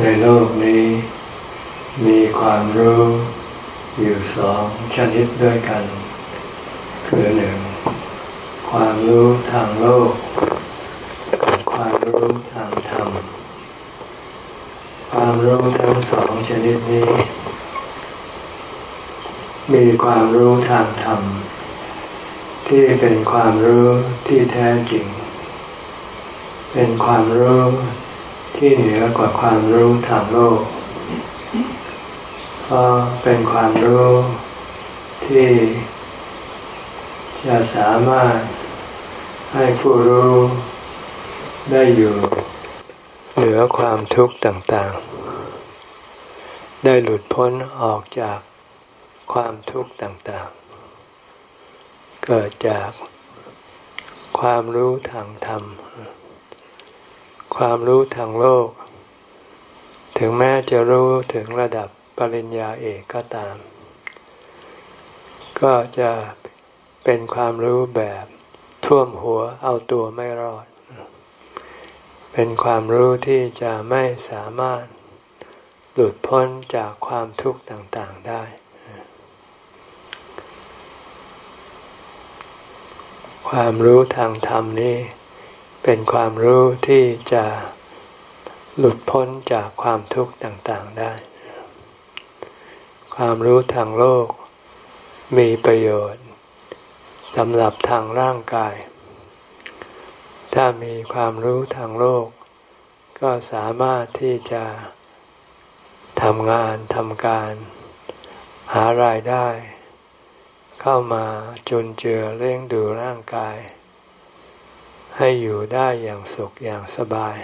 ในโลกนี้ มีความรู้อยู่สองชนิดด้วยกัน คือหนึ่งความรู้ทางโลก ความรู้ทางธรรม ความรู้ทั้งสองชนิดนี้ มีความรู้ทางธรรม ที่เป็นความรู้ที่แท้จริง เป็นความรู้ ที่เหนือกว่าความรู้ทางโลก เพราะเป็นความรู้ที่จะสามารถให้ผู้รู้ได้อยู่เหนือความทุกข์ต่างๆ ได้หลุดพ้นออกจากความทุกข์ต่างๆ เกิดจากความรู้ทางธรรม ความรู้ทางโลก ถึงแม้จะรู้ถึงระดับปริญญาเอกก็ตาม ก็จะเป็นความรู้แบบท่วมหัวเอาตัวไม่รอด เป็นความรู้ที่จะไม่สามารถหลุดพ้นจากความทุกข์ต่างๆได้ ความรู้ทางธรรมนี้ เป็นความรู้ที่จะหลุดพ้นจากความทุกข์ต่างๆได้ ความรู้ทางโลกมีประโยชน์สำหรับทางร่างกาย ถ้ามีความรู้ทางโลก ก็สามารถที่จะทำงานทำการ หารายได้ เข้ามาจุนเจือเลี้ยงดูร่างกาย ให้อยู่ได้อย่างสุขอย่างสบาย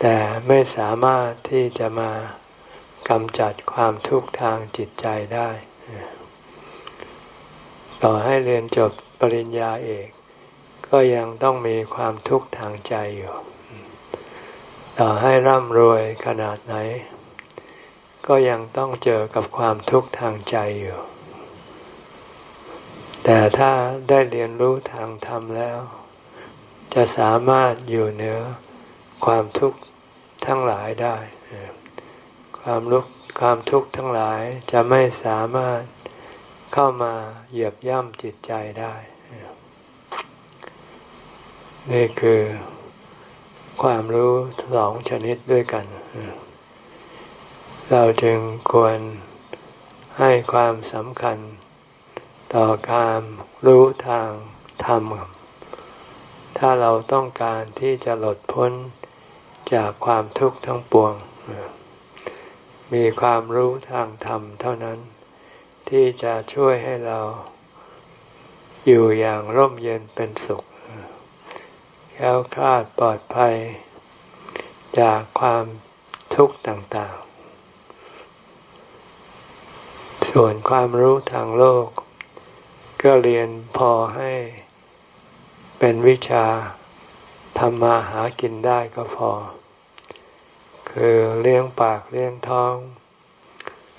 แต่ไม่สามารถที่จะมากำจัดความทุกข์ทางจิตใจได้ ต่อให้เรียนจบปริญญาเอก ก็ยังต้องมีความทุกข์ทางใจอยู่ ต่อให้ร่ำรวยขนาดไหน ก็ยังต้องเจอกับความทุกข์ทางใจอยู่ แต่ถ้าได้เรียนรู้ทางธรรมแล้ว จะสามารถอยู่เหนือความทุกข์ทั้งหลายได้ ความลุกความทุกข์ทั้งหลายจะไม่สามารถเข้ามาเหยียบย่ำจิตใจได้ นี่คือความรู้สองชนิดด้วยกัน เราจึงควรให้ความสำคัญ ต่อการรู้ทางธรรม ถ้าเราต้องการที่จะหลุดพ้นจากความทุกข์ทั้งปวง มีความรู้ทางธรรมเท่านั้น ที่จะช่วยให้เราอยู่อย่างร่มเย็นเป็นสุขแค้วคลาดปลอดภัย จากความทุกข์ต่างๆ ส่วนความรู้ทางโลก ก็เรียนพอให้เป็นวิชาทำมาหากินได้ก็พอ คือเลี้ยงปากเลี้ยงท้อง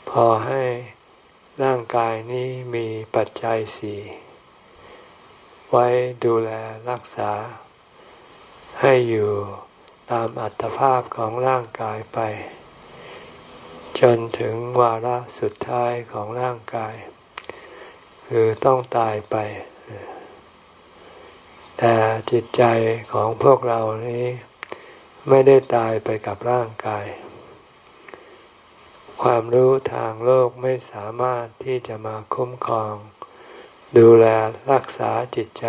พอให้ร่างกายนี้มีปัจจัยสี่ไว้ดูแลรักษา ให้อยู่ตามอัตภาพของร่างกายไป จนถึงวาระสุดท้ายของร่างกาย คือต้องตายไป แต่จิตใจของพวกเรานี้ไม่ได้ตายไปกับร่างกาย ความรู้ทางโลกไม่สามารถที่จะมาคุ้มครอง ดูแลรักษาจิตใจ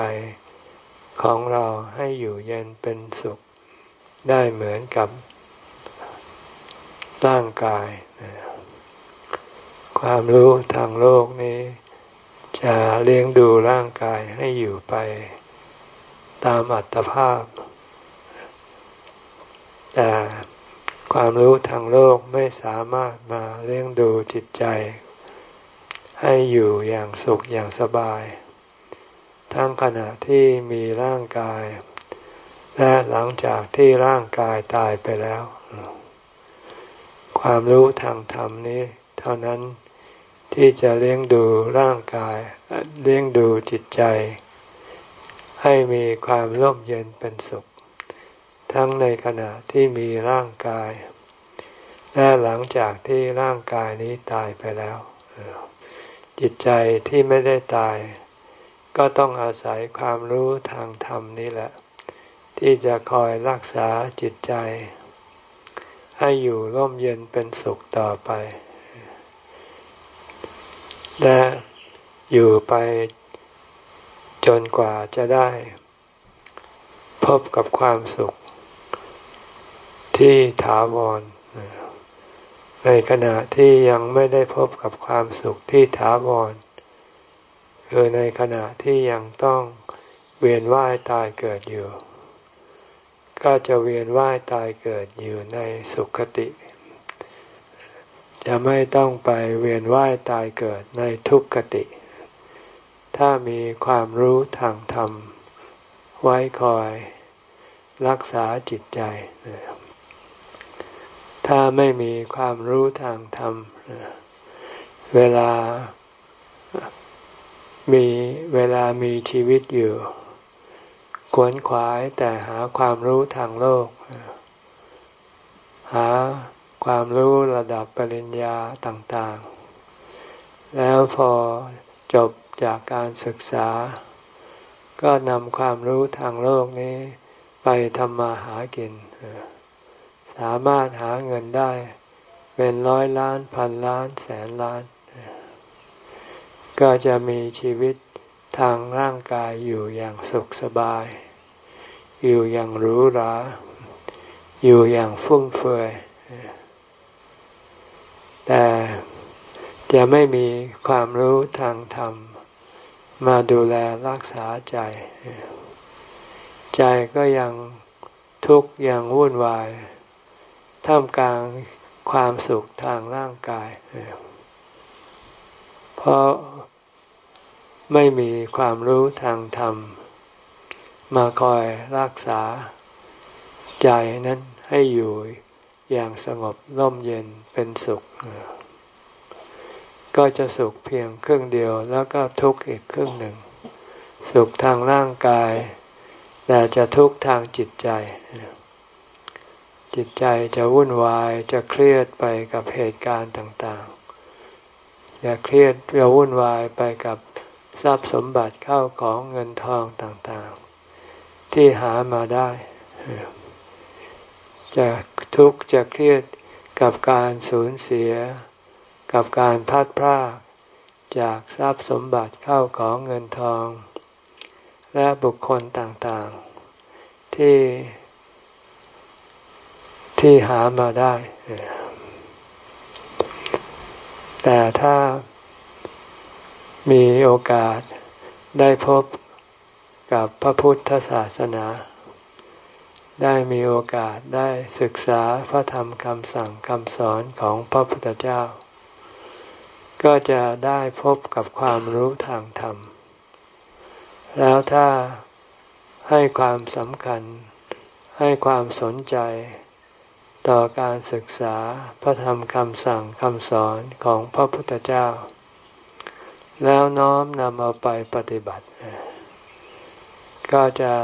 ของเราให้อยู่เย็นเป็นสุข ได้เหมือนกับร่างกาย ความรู้ทางโลกนี้ จะเลี้ยงดูร่างกายให้อยู่ไปตามอัตภาพ แต่ความรู้ทางโลกไม่สามารถมาเลี้ยงดูจิตใจ ให้อยู่อย่างสุขอย่างสบาย ทั้งขณะที่มีร่างกาย และหลังจากที่ร่างกายตายไปแล้ว ความรู้ทางธรรมนี้ เท่านั้น ที่จะเลี้ยงดูร่างกาย เลี้ยงดูจิตใจ ให้มีความร่มเย็นเป็นสุข ทั้งในขณะที่มีร่างกาย และหลังจากที่ร่างกายนี้ตายไปแล้ว จิตใจที่ไม่ได้ตาย ก็ต้องอาศัยความรู้ทางธรรมนี้แหละ ที่จะคอยรักษาจิตใจ ให้อยู่ร่มเย็นเป็นสุขต่อไป และอยู่ไปจนกว่าจะได้ พบกับความสุข ที่ถาวร ในขณะที่ยังไม่ได้พบกับความสุขที่ถาวร คือในขณะที่ยังต้องเวียนว่ายตายเกิดอยู่ ก็จะเวียนว่ายตายเกิดอยู่ในสุขติ จะไม่ต้องไปเวียนว่ายตายเกิดในทุกขติ ถ้ามีความรู้ทางธรรม ไว้คอยรักษาจิตใจ ถ้าไม่มีความรู้ทางธรรม เวลามีเวลามีชีวิตอยู่ขวนขวายแต่หาความรู้ทางโลก หา ความรู้ระดับปริญญาต่างๆ แล้วพอจบจากการศึกษา ก็นำความรู้ทางโลกนี้ไปทำมาหากิน สามารถหาเงินได้ เป็นร้อยล้านพันล้านแสนล้าน ก็จะมีชีวิตทางร่างกายอยู่อย่างสุขสบาย อยู่อย่างหรูหรา อยู่อย่างฟุ่มเฟือย แต่ จะไม่มีความรู้ทางธรรม มาดูแลรักษาใจ ใจก็ยังทุกข์ยังวุ่นวาย ท่ามกลางความสุขทางร่างกาย เพราะไม่มีความรู้ทางธรรม มาคอยรักษาใจนั้นให้อยู่อย่างสงบร่มเย็นเป็นสุข ก็จะสุขเพียงครึ่งเดียวแล้วก็ทุกข์อีกครึ่งหนึ่ง สุขทางร่างกาย แต่จะทุกข์ทางจิตใจ จิตใจจะวุ่นวายจะเครียดไปกับเหตุการณ์ต่างๆอย่าเครียดจะวุ่นวายไปกับทรัพย์สมบัติเข้าของเงินทองต่างๆ ที่หามาได้ จะทุกข์จะเครียดกับการสูญเสีย กับการพัดพรากจากทรัพย์สมบัติเข้าของเงินทอง และบุคคลต่างๆ ที่ที่หามาได้ แต่ถ้ามีโอกาสได้พบกับพระพุทธศาสนา ได้มีโอกาสได้ศึกษาพระธรรมคำสั่งคำสอนของพระพุทธเจ้า ก็จะได้พบกับความรู้ทางธรรม แล้วถ้าให้ความสำคัญ ให้ความสนใจ ต่อการศึกษาพระธรรมคำสั่งคำสอนของพระพุทธเจ้า แล้วน้อมนำเอาไปปฏิบัติ ก็จะ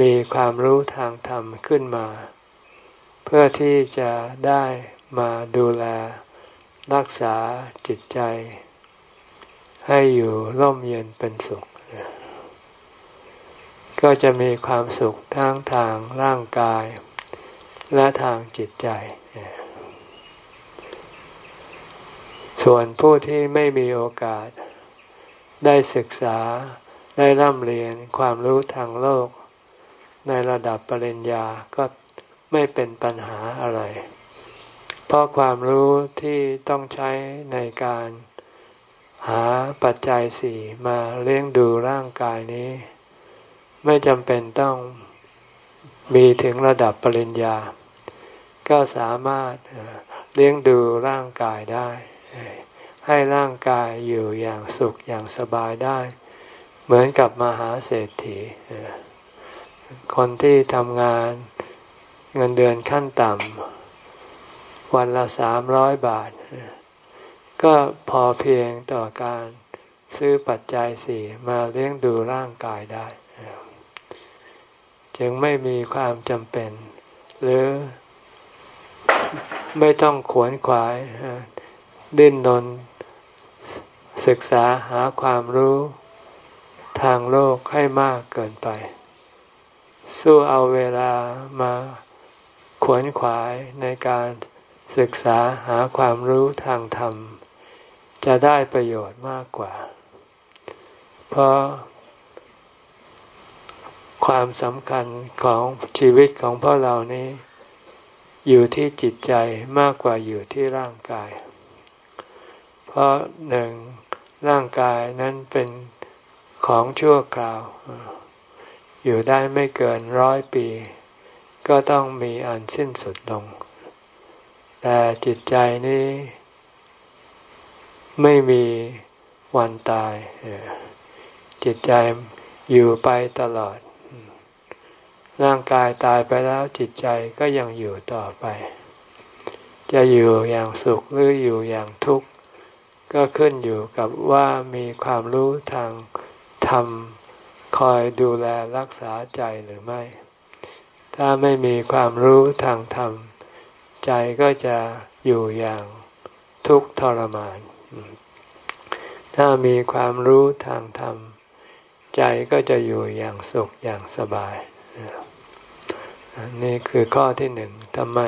มีความรู้ทางธรรมขึ้นมา เพื่อที่จะได้มาดูแล รักษาจิตใจ ให้อยู่ร่มเย็นเป็นสุข ก็จะมีความสุขทั้งทางร่างกาย และทางจิตใจ ส่วนผู้ที่ไม่มีโอกาส ได้ศึกษาได้ร่ำเรียนความรู้ทางโลก ในระดับปริญญาก็ไม่เป็นปัญหาอะไร เพราะความรู้ที่ต้องใช้ในการหาปัจจัยสี่มาเลี้ยงดูร่างกายนี้ ไม่จำเป็นต้องมีถึงระดับปริญญา ก็สามารถเลี้ยงดูร่างกายได้ ให้ร่างกายอยู่อย่างสุขอย่างสบายได้ เหมือนกับมหาเศรษฐี คนที่ทำงานเงินเดือนขั้นต่ำ วันละสามร้อยบาท ก็พอเพียงต่อการซื้อปัจจัยสี่มาเลี้ยงดูร่างกายได้ จึงไม่มีความจำเป็น หรือไม่ต้องขวนขวายดิ้นนนศึกษาหาความรู้ทางโลกให้มากเกินไป สู้เอาเวลามาขวนขวายในการ ศึกษาหาความรู้ทางธรรม จะได้ประโยชน์มากกว่า เพราะ ความสำคัญของชีวิตของพวกเรานี้ อยู่ที่จิตใจมากกว่าอยู่ที่ร่างกาย เพราะหนึ่งร่างกายนั้นเป็นของชั่วคราว อยู่ได้ไม่เกินร้อยปี ก็ต้องมีอันสิ้นสุดลง แต่จิตใจนี้ไม่มีวันตาย จิตใจอยู่ไปตลอด ร่างกายตายไปแล้วจิตใจก็ยังอยู่ต่อไป จะอยู่อย่างสุขหรืออยู่อย่างทุกข์ ก็ขึ้นอยู่กับว่ามีความรู้ทางธรรมคอยดูแลรักษาใจหรือไม่ ถ้าไม่มีความรู้ทางธรรม ใจก็จะอยู่อย่างทุกข์ทรมาน ถ้ามีความรู้ทางธรรม ใจก็จะอยู่อย่างสุขอย่างสบาย นี่คือข้อที่หนึ่งทำไม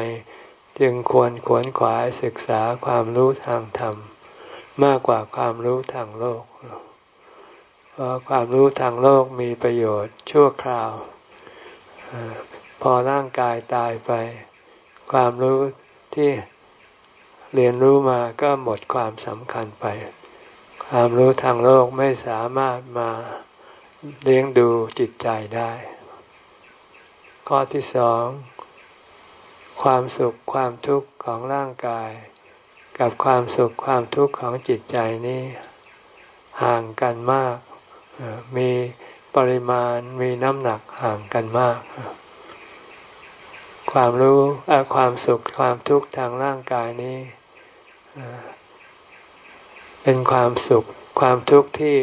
จึงควรขวนขวายศึกษาความรู้ทางธรรม มากกว่าความรู้ทางโลก เพราะความรู้ทางโลกมีประโยชน์ชั่วคราว พอร่างกายตายไป ความรู้ที่เรียนรู้มาก็หมดความสำคัญไป ความรู้ทางโลกไม่สามารถมาเลี้ยงดูจิตใจได้ ข้อที่สอง ความสุขความทุกข์ของร่างกาย กับความสุขความทุกข์ของจิตใจนี้ ห่างกันมาก มีปริมาณมีน้ำหนักห่างกันมาก ความรู้ความสุขความทุกข์ทางร่างกายนี้เป็นความสุขความทุกข์ที่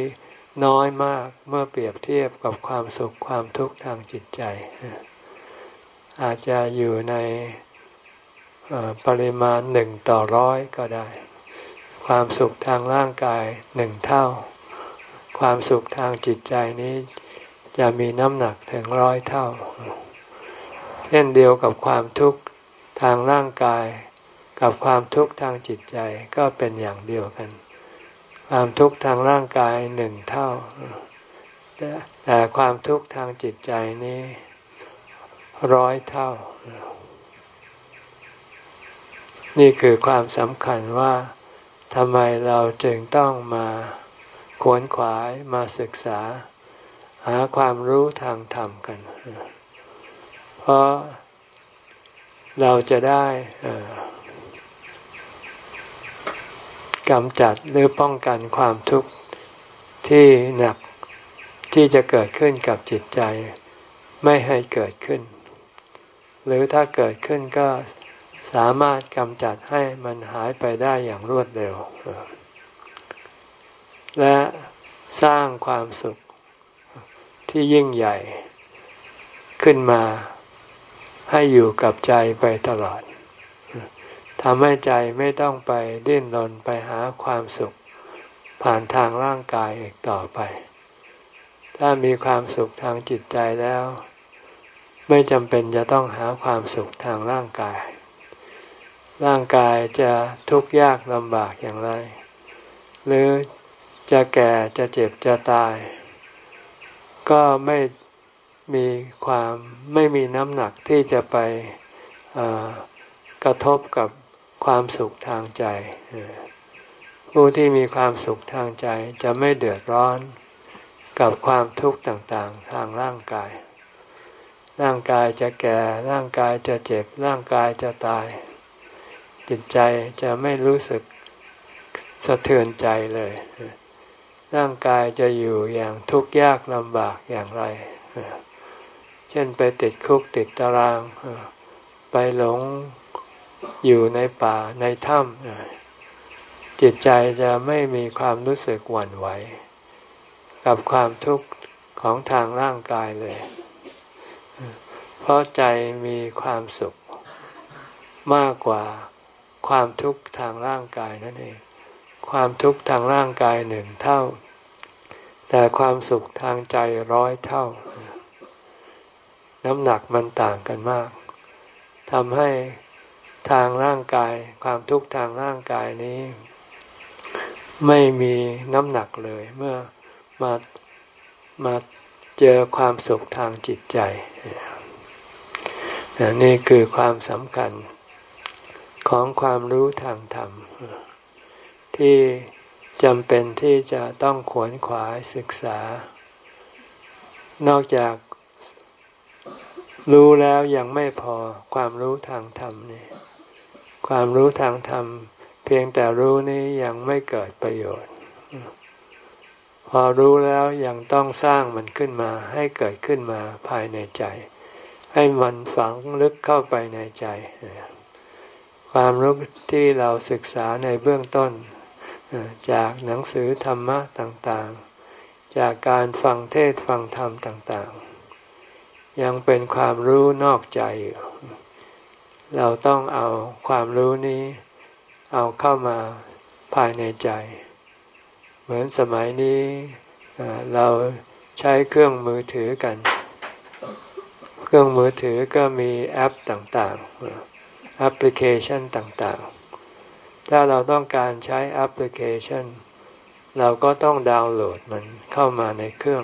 น้อยมากเมื่อเปรียบเทียบกับความสุขความทุกข์ทางจิตใจ อาจจะอยู่ในปริมาณหนึ่งต่อร้อยก็ได้ ความสุขทางร่างกายหนึ่งเท่า ความสุขทางจิตใจนี้จะมีน้ำหนักถึงร้อยเท่า เช่นเดียวกับความทุกข์ทางร่างกาย กับความทุกข์ทางจิตใจก็เป็นอย่างเดียวกัน ความทุกข์ทางร่างกายหนึ่งเท่า แต่ความทุกข์ทางจิตใจนี้ร้อยเท่า นี่คือความสำคัญว่าทำไมเราจึงต้องมาขวนขวายมาศึกษา หาความรู้ทางธรรมกัน เพราะเราจะได้กำจัดหรือป้องกันความทุกข์ที่หนักที่จะเกิดขึ้นกับจิตใจ ไม่ให้เกิดขึ้น หรือถ้าเกิดขึ้นก็สามารถกำจัดให้มันหายไปได้อย่างรวดเร็ว และสร้างความสุขที่ยิ่งใหญ่ขึ้นมา ให้อยู่กับใจไปตลอดทำให้ใจไม่ต้องไปดิ้นรนไปหาความสุข ผ่านทางร่างกายอีกต่อไป ถ้ามีความสุขทางจิตใจแล้ว ไม่จำเป็นจะต้องหาความสุขทางร่างกาย ร่างกายจะทุกข์ยากลำบากอย่างไร หรือจะแก่จะเจ็บจะตาย ก็ไม่ มีความไม่มีน้ำหนักที่จะไปกระทบกับความสุขทางใจ ผู้ที่มีความสุขทางใจจะไม่เดือดร้อนกับความทุกข์ต่างๆ ทางร่างกาย ร่างกายจะแก่ ร่างกายจะเจ็บ ร่างกายจะตาย จิตใจจะไม่รู้สึกสะเทือนใจเลย ร่างกายจะอยู่อย่างทุกข์ยากลำบากอย่างไรเช่นไปติดคุกติดตาราง ไปหลงอยู่ในป่าในถ้ำจิตใจจะไม่มีความรู้สึกหวั่นไหว กับความทุกข์ของทางร่างกายเลย เพราะใจมีความสุข มากกว่าความทุกข์ทางร่างกายนั่นเอง ความทุกข์ทางร่างกายหนึ่งเท่า แต่ความสุขทางใจร้อยเท่า น้ำหนักมันต่างกันมากทำให้ทางร่างกายความทุกข์ทางร่างกายนี้ ไม่มีน้ำหนักเลย เมื่อมามาเจอความสุขทางจิตใจ นี่คือความสำคัญของความรู้ทางธรรม ที่จำเป็นที่จะต้องขวนขวายศึกษา นอกจาก รู้แล้วยังไม่พอความรู้ทางธรรมนี่ความรู้ทางธรรม เพียงแต่รู้นี้ยังไม่เกิดประโยชน์ พอรู้แล้วยังต้องสร้างมันขึ้นมา ให้เกิดขึ้นมาภายในใจ ให้มันฝังลึกเข้าไปในใจ ความรู้ที่เราศึกษาในเบื้องต้น จากหนังสือธรรมะต่างๆ จากการฟังเทศฟังธรรมต่างๆ ยังเป็นความรู้นอกใจอยู่ เราต้องเอาความรู้นี้ เอาเข้ามาภายในใจ เหมือนสมัยนี้เราใช้เครื่องมือถือกัน เครื่องมือถือก็มีแอปต่างๆแอปพลิเคชันต่างๆ ถ้าเราต้องการใช้แอปพลิเคชัน เราก็ต้องดาวน์โหลดมันเข้ามาในเครื่อง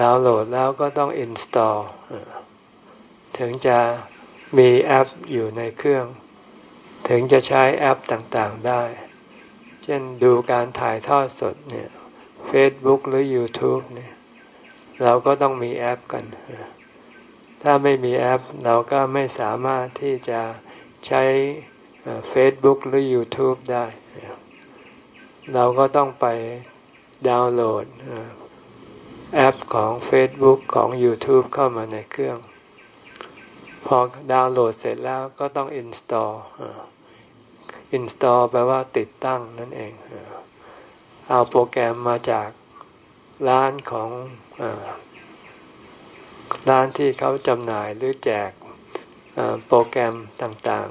ดาวน์โหลดแล้วก็ต้องอินสตอลถึงจะมีแอปอยู่ในเครื่อง ถึงจะใช้แอปต่างๆได้ เช่นดูการถ่ายทอดสดเนี่ย Facebook หรือ YouTube เนี่ย เราก็ต้องมีแอปกัน ถ้าไม่มีแอป เราก็ไม่สามารถที่จะใช้ Facebook หรือ YouTube ได้ เราก็ต้องไปดาวน์โหลด แอปของ Facebook ของ YouTube เข้ามาในเครื่อง พอดาวน์โหลดเสร็จแล้วก็ต้อง install install แปลว่าติดตั้งนั่นเอง เอาโปรแกรมมาจากร้านของร้านที่เขาจำหน่ายหรือแจกโปรแกรมต่าง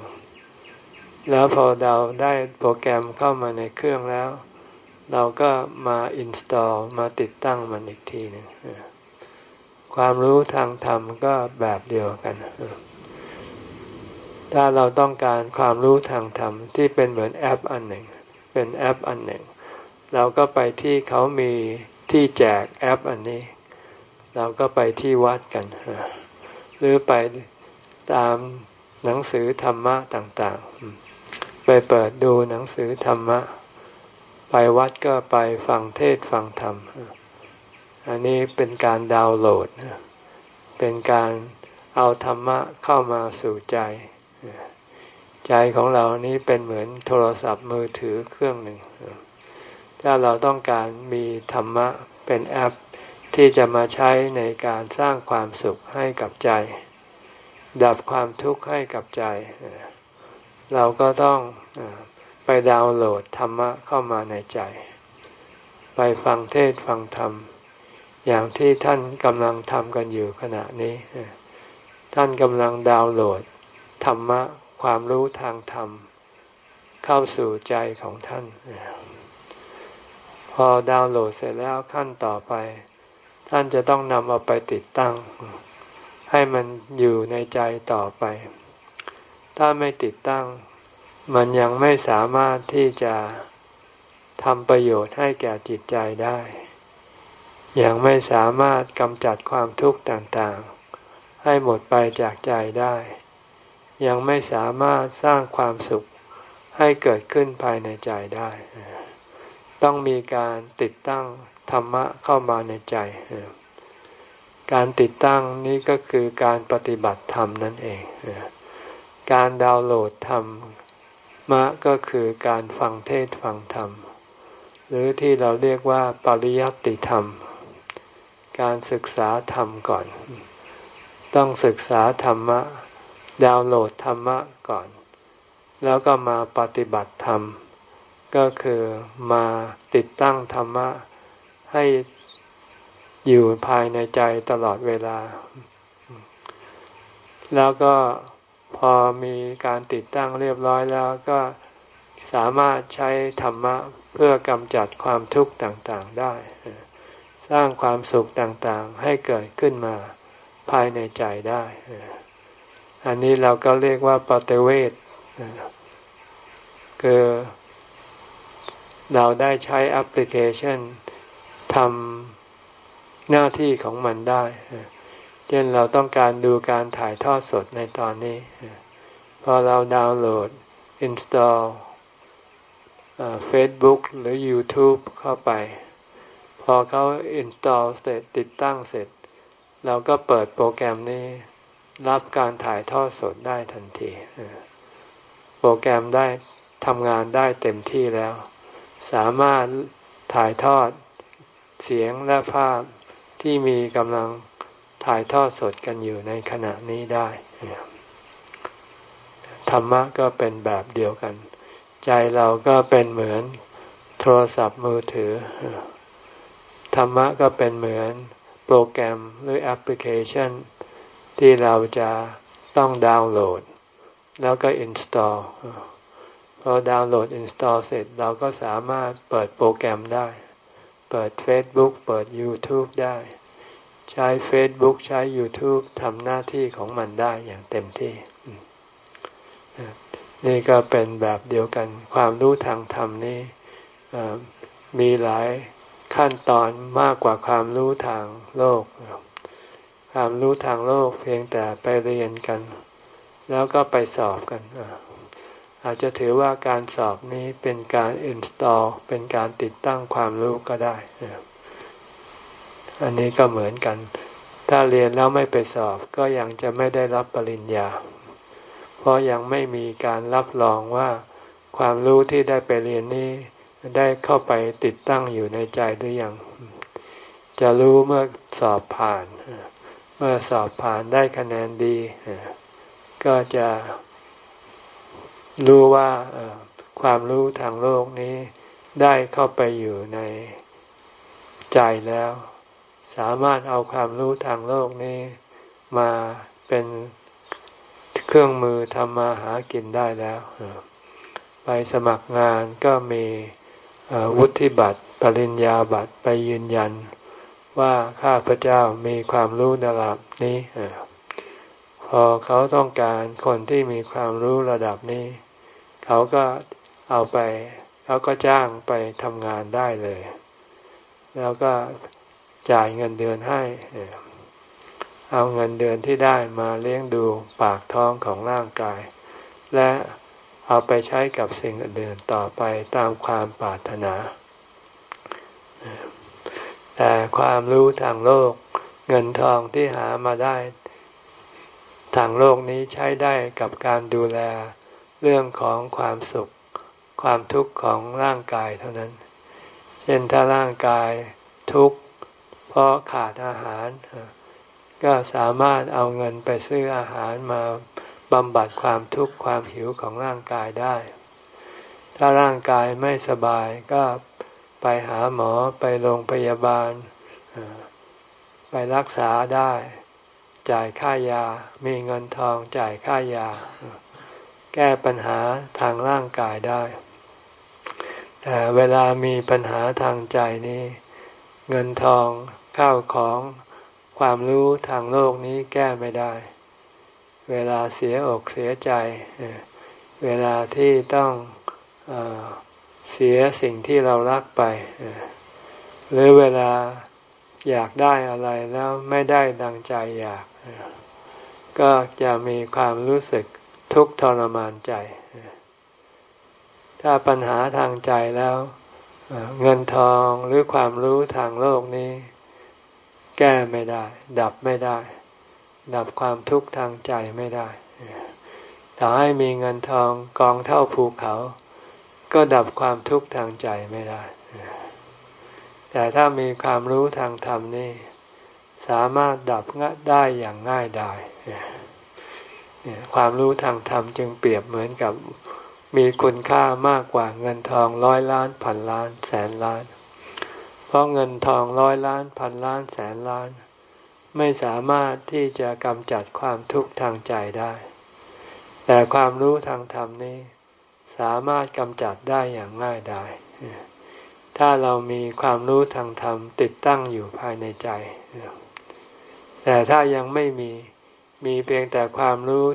ๆ แล้วพอเราได้โปรแกรมเข้ามาในเครื่องแล้ว เราก็มา install มาติดตั้งมันอีกทีหนึ่งความรู้ทางธรรมก็แบบเดียวกัน ถ้าเราต้องการความรู้ทางธรรมที่เป็นเหมือนแอปอันหนึ่ง เป็นแอปอันหนึ่ง เราก็ไปที่เขามีที่แจกแอปอันนี้ เราก็ไปที่วัดกัน หรือไปตามหนังสือธรรมะต่างๆ ไปเปิดดูหนังสือธรรมะ ไปวัดก็ไปฟังเทศฟังธรรม อันนี้เป็นการดาวน์โหลด เป็นการเอาธรรมะเข้ามาสู่ใจ ใจของเรานี้เป็นเหมือนโทรศัพท์มือถือเครื่องหนึ่ง ถ้าเราต้องการมีธรรมะเป็นแอปที่จะมาใช้ในการสร้างความสุขให้กับใจ ดับความทุกข์ให้กับใจ เราก็ต้อง ไปดาวน์โหลดธรรมะเข้ามาในใจ ไปฟังเทศฟังธรรม อย่างที่ท่านกำลังทำกันอยู่ขณะนี้ ท่านกำลังดาวน์โหลดธรรมะความรู้ทางธรรม เข้าสู่ใจของท่าน พอดาวน์โหลดเสร็จแล้วขั้นต่อไป ท่านจะต้องนำเอาไปติดตั้ง ให้มันอยู่ในใจต่อไป ถ้าไม่ติดตั้ง มันยังไม่สามารถที่จะทำประโยชน์ให้แก่จิตใจได้ ยังไม่สามารถกำจัดความทุกข์ต่างๆ ให้หมดไปจากใจได้ ยังไม่สามารถสร้างความสุขให้เกิดขึ้นภายในใจได้ ต้องมีการติดตั้งธรรมะเข้ามาในใจ การติดตั้งนี้ก็คือการปฏิบัติธรรมนั่นเอง การดาวน์โหลดธรรม มะก็คือการฟังเทศฟังธรรม หรือที่เราเรียกว่าปริยัติธรรม การศึกษาธรรมก่อน ต้องศึกษาธรรมะ ดาวน์โหลดธรรมะก่อน แล้วก็มาปฏิบัติธรรม ก็คือมาติดตั้งธรรมะ ให้อยู่ภายในใจตลอดเวลา แล้วก็ พอมีการติดตั้งเรียบร้อยแล้วก็สามารถใช้ธรรมะเพื่อกำจัดความทุกข์ต่างๆได้ สร้างความสุขต่างๆให้เกิดขึ้นมาภายในใจได้ อันนี้เราก็เรียกว่าปฏิเวทคือเราได้ใช้แอปพลิเคชันทำหน้าที่ของมันได้ เช่นเราต้องการดูการถ่ายทอดสดในตอนนี้ พอเราดาวน์โหลด install Facebook หรือ YouTube เข้าไป พอเขา install เสร็จติดตั้งเสร็จ เราก็เปิดโปรแกรมนี้รับการถ่ายทอดสดได้ทันที โปรแกรมได้ทำงานได้เต็มที่แล้ว สามารถถ่ายทอดเสียงและภาพที่มีกำลัง ถ่ายทอดสดกันอยู่ในขณะนี้ได้ธรรมะก็เป็นแบบเดียวกัน ใจเราก็เป็นเหมือนโทรศัพท์มือถือ ธรรมะก็เป็นเหมือนโปรแกรมหรือแอปพลิเคชัน ที่เราจะต้องดาวน์โหลด แล้วก็ install พอดาวน์โหลด install เสร็จเราก็สามารถเปิดโปรแกรมได้ เปิด Facebook เปิด YouTube ได้ ใช้ Facebook ใช้ YouTube ทำหน้าที่ของมันได้อย่างเต็มที่ นี่ก็เป็นแบบเดียวกัน ความรู้ทางธรรมนี่มีหลายขั้นตอนมากกว่าความรู้ทางโลก ความรู้ทางโลกเพียงแต่ไปเรียนกัน แล้วก็ไปสอบกัน อาจจะถือว่าการสอบนี้เป็นการ install เป็นการติดตั้งความรู้ก็ได้ อันนี้ก็เหมือนกัน ถ้าเรียนแล้วไม่ไปสอบก็ยังจะไม่ได้รับปริญญา เพราะยังไม่มีการรับรองว่า ความรู้ที่ได้ไปเรียนนี้ได้เข้าไปติดตั้งอยู่ในใจหรือยัง จะรู้เมื่อสอบผ่าน เมื่อสอบผ่านได้คะแนนดี ก็จะรู้ว่าความรู้ทางโลกนี้ได้เข้าไปอยู่ในใจแล้ว สามารถเอาความรู้ทางโลกนี้มาเป็นเครื่องมือทำมาหากินได้แล้ว ไปสมัครงานก็มีวุฒิบัตร ปริญญาบัตรไปยืนยันว่าข้าพเจ้ามีความรู้ระดับนี้พอเขาต้องการคนที่มีความรู้ระดับนี้ เขาก็เอาไปเขาก็จ้างไปทำงานได้เลย แล้วก็ จ่ายเงินเดือนให้ เอาเงินเดือนที่ได้มาเลี้ยงดูปากท้องของร่างกาย และเอาไปใช้กับสิ่งอื่นต่อไปตามความปรารถนา แต่ความรู้ทางโลก เงินทองที่หามาได้ ทางโลกนี้ใช้ได้กับการดูแลเรื่องของความสุข ความทุกข์ของร่างกายเท่านั้น เช่นถ้าร่างกายทุกข์ เพราะขาดอาหาร ก็สามารถเอาเงินไปซื้ออาหารมาบำบัดความทุกข์ความหิวของร่างกายได้ ถ้าร่างกายไม่สบายก็ไปหาหมอไปโรงพยาบาล ไปรักษาได้ จ่ายค่ายา มีเงินทองจ่ายค่ายา แก้ปัญหาทางร่างกายได้ แต่เวลามีปัญหาทางใจนี้ เงินทอง ข้าวของความรู้ทางโลกนี้แก้ไม่ได้ เวลาเสียอกเสียใจ เวลาที่ต้องเอเสียสิ่งที่เรารักไป หรือเวลาอยากได้อะไรแล้วไม่ได้ดังใจอยาก ก็จะมีความรู้สึกทุกข์ทรมานใจ ถ้าปัญหาทางใจแล้ว เงินทองหรือความรู้ทางโลกนี้ แก้ไม่ได้ ดับไม่ได้ ดับความทุกข์ทางใจไม่ได้ต่อให้มีเงินทองกองเท่าภูเขา ก็ดับความทุกข์ทางใจไม่ได้ แต่ถ้ามีความรู้ทางธรรมนี่ สามารถดับได้อย่างง่ายดายความรู้ทางธรรมจึงเปรียบเหมือนกับมีคุณค่ามากกว่าเงินทองร้อยล้านพันล้าน แสนล้าน เพราะเงินทองร้อยล้านพันล้านแสนล้าน ไม่สามารถที่จะกำจัดความทุกข์ทางใจได้ แต่ความรู้ทางธรรมนี้ สามารถกำจัดได้อย่างง่ายดายถ้าเรามีความรู้ทางธรรมติดตั้งอยู่ภายในใจ แต่ถ้ายังไม่มี มีเพียงแต่ความรู้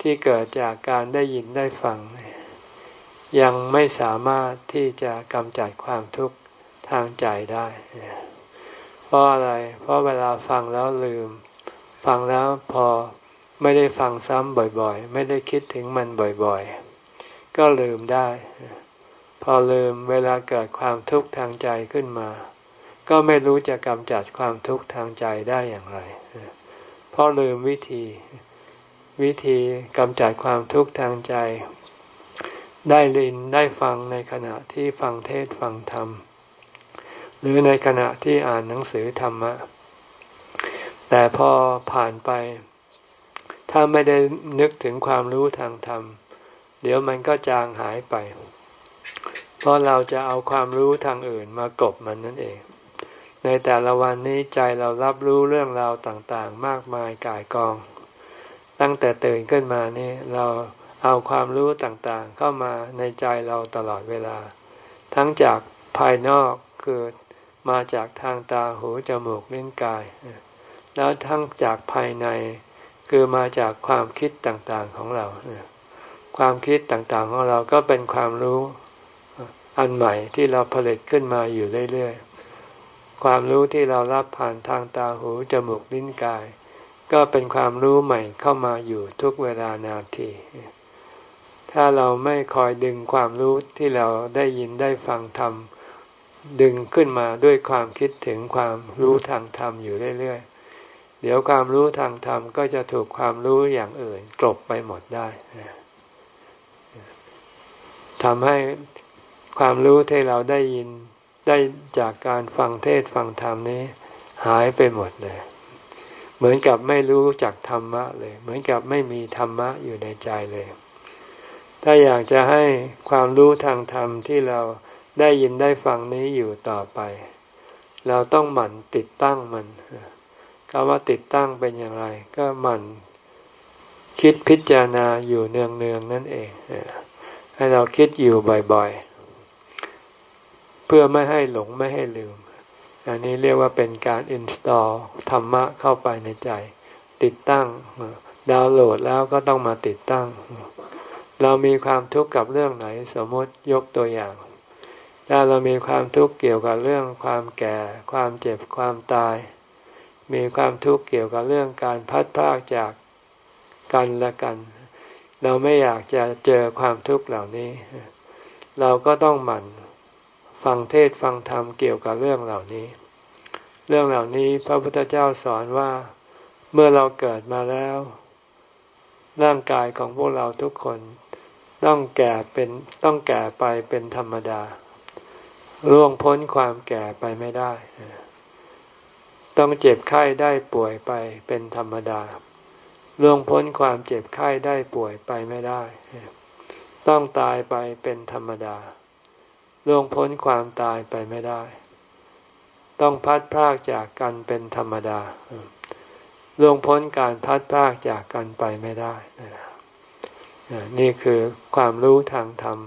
ที่เกิดจากการได้ยินได้ฟัง ยังไม่สามารถที่จะกำจัดความทุกข์ ทางใจได้ เพราะอะไร เพราะเวลาฟังแล้วลืม ฟังแล้วพอไม่ได้ฟังซ้ำบ่อยๆ ไม่ได้คิดถึงมันบ่อยๆ ก็ลืมได้ พอลืมเวลาเกิดความทุกข์ทางใจขึ้นมา ก็ไม่รู้จะกำจัดความทุกข์ทางใจได้อย่างไร เพราะลืมวิธี วิธีกำจัดความทุกข์ทางใจได้ลินได้ฟังในขณะที่ฟังเทศฟังธรรม หรือในขณะที่อ่านหนังสือธรรมะ แต่พอผ่านไป ถ้าไม่ได้นึกถึงความรู้ทางธรรม เดี๋ยวมันก็จางหายไป เพราะเราจะเอาความรู้ทางอื่นมากบมันนั่นเอง ในแต่ละวันนี้ใจเรารับรู้เรื่องราวต่างๆ มากมายกายกอง ตั้งแต่ตื่นขึ้นมานี่เราเอาความรู้ต่างๆ เข้ามาในใจเราตลอดเวลา ทั้งจากภายนอกคือ มาจากทางตาหูจมูกลิ้นกาย แล้วทั้งจากภายในคือมาจากความคิดต่างๆของเรา ความคิดต่างๆของเราก็เป็นความรู้อันใหม่ที่เราผลิตขึ้นมาอยู่เรื่อยๆ ความรู้ที่เรารับผ่านทางตาหูจมูกลิ้นกาย ก็เป็นความรู้ใหม่เข้ามาอยู่ทุกเวลานาที ถ้าเราไม่คอยดึงความรู้ที่เราได้ยินได้ฟังธรร ดึงขึ้นมาด้วยความคิดถึงความรู้ทางธรรมอยู่เรื่อยๆ เดี๋ยวความรู้ทางธรรมก็จะถูกความรู้อย่างอื่นกลบไปหมดได้ทำให้ความรู้ที่เราได้ยินได้จากการฟังเทศฟังธรรมนี้ หายไปหมดเลย เหมือนกับไม่รู้จักธรรมะเลย เหมือนกับไม่มีธรรมะอยู่ในใจเลย ถ้าอยากจะให้ความรู้ทางธรรมที่เรา ได้ยินได้ฟังนี้อยู่ต่อไป เราต้องหมั่นติดตั้งมันคำว่าติดตั้งเป็นอย่างไร ก็หมั่นคิดพิจารณาอยู่เนืองๆนั่นเองให้เราคิดอยู่บ่อยๆ เพื่อไม่ให้หลงไม่ให้ลืม อันนี้เรียกว่าเป็นการอินสตอลธรรมะเข้าไปในใจ ติดตั้งดาวน์โหลดแล้วก็ต้องมาติดตั้ง เรามีความทุกข์กับเรื่องไหน สมมติยกตัวอย่าง ถ้าเรามีความทุกข์เกี่ยวกับเรื่องความแก่ ความเจ็บความตาย มีความทุกข์เกี่ยวกับเรื่องการพัดพากจากกันและกัน เราไม่อยากจะเจอความทุกข์เหล่านี้ เราก็ต้องหมั่นฟังเทศฟังธรรมเกี่ยวกับเรื่องเหล่านี้ เรื่องเหล่านี้พระพุทธเจ้าสอนว่าเมื่อเราเกิดมาแล้ว ร่างกายของพวกเราทุกคน ต้องแก่เป็นต้องแก่ไปเป็นธรรมดา ล่วงพ้นความแก่ไปไม่ได้ ต้องเจ็บไข้ได้ป่วยไปเป็นธรรมดาล่วงพ้นความเจ็บไข้ได้ป่วยไปไม่ได้ ต้องตายไปเป็นธรรมดาล่วงพ้นความตายไปไม่ได้ ต้องพัดพากจากกันเป็นธรรมดาล่วงพ้นการพัดพากจากกันไปไม่ได้ นี่คือความรู้ทางธรรม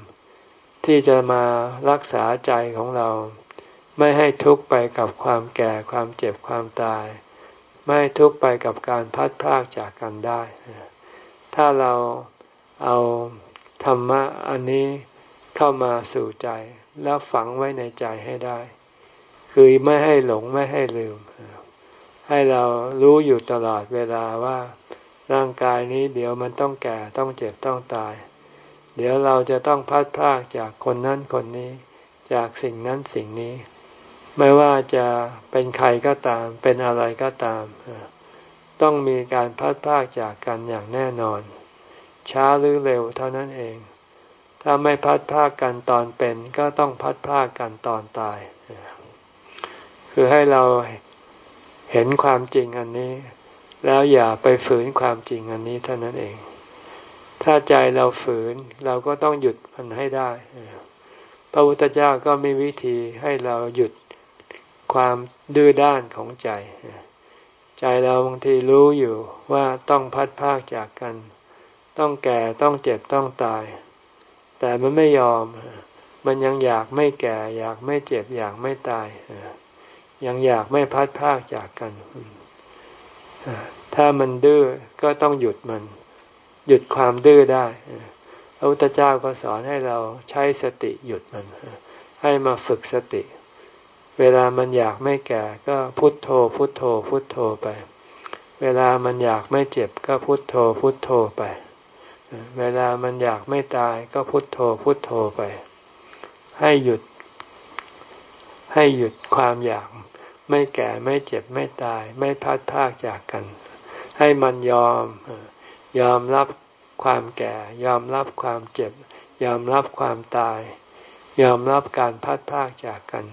ที่จะมารักษาใจของเรา ไม่ให้ทุกข์ไปกับความแก่ความเจ็บความตาย ไม่ให้ทุกข์ไปกับการพัดพากจากกันได้ ถ้าเราเอาธรรมะอันนี้เข้ามาสู่ใจแล้วฝังไว้ในใจให้ได้ คือไม่ให้หลงไม่ให้ลืม ให้เรารู้อยู่ตลอดเวลาว่าร่างกายนี้เดี๋ยวมันต้องแก่ต้องเจ็บต้องตาย เดี๋ยวเราจะต้องพัดพากจากคนนั้นคนนี้ จากสิ่งนั้นสิ่งนี้ ไม่ว่าจะเป็นใครก็ตาม เป็นอะไรก็ตาม ต้องมีการพัดพากจากกันอย่างแน่นอน ช้าหรือเร็วเท่านั้นเอง ถ้าไม่พัดพากันตอนเป็น ก็ต้องพัดพากันตอนตาย คือให้เราเห็นความจริงอันนี้ แล้วอย่าไปฝืนความจริงอันนี้เท่านั้นเอง ถ้าใจเราฝืน เราก็ต้องหยุดมันให้ได้ พระพุทธเจ้าก็มีวิธีให้เราหยุดความดื้อด้านของใจ ใจเราบางทีรู้อยู่ว่าต้องพัดพากจากกัน ต้องแก่ต้องเจ็บต้องตาย แต่มันไม่ยอม มันยังอยากไม่แก่ อยากไม่เจ็บอยากไม่ตาย ยังอยากไม่พัดพากจากกัน ถ้ามันดื้อก็ต้องหยุดมัน หยุดความดื้อได้พระพุทธเจ้าก็สอนให้เราใช้สติหยุดมัน ให้มาฝึกสติ เวลามันอยากไม่แก่ก็พุทโธ พุทโธ พุทโธไป เวลามันอยากไม่เจ็บก็พุทโธ พุทโธไป เวลามันอยากไม่ตายก็พุทโธ พุทโธไป ให้หยุด ให้หยุดความอยากไม่แก่ไม่เจ็บไม่ตาย ไม่พัดพากจากกัน ให้มันยอม ยอมรับความแก่ ยอมรับความเจ็บ ยอมรับความตาย ยอมรับการพัดพากจากกัน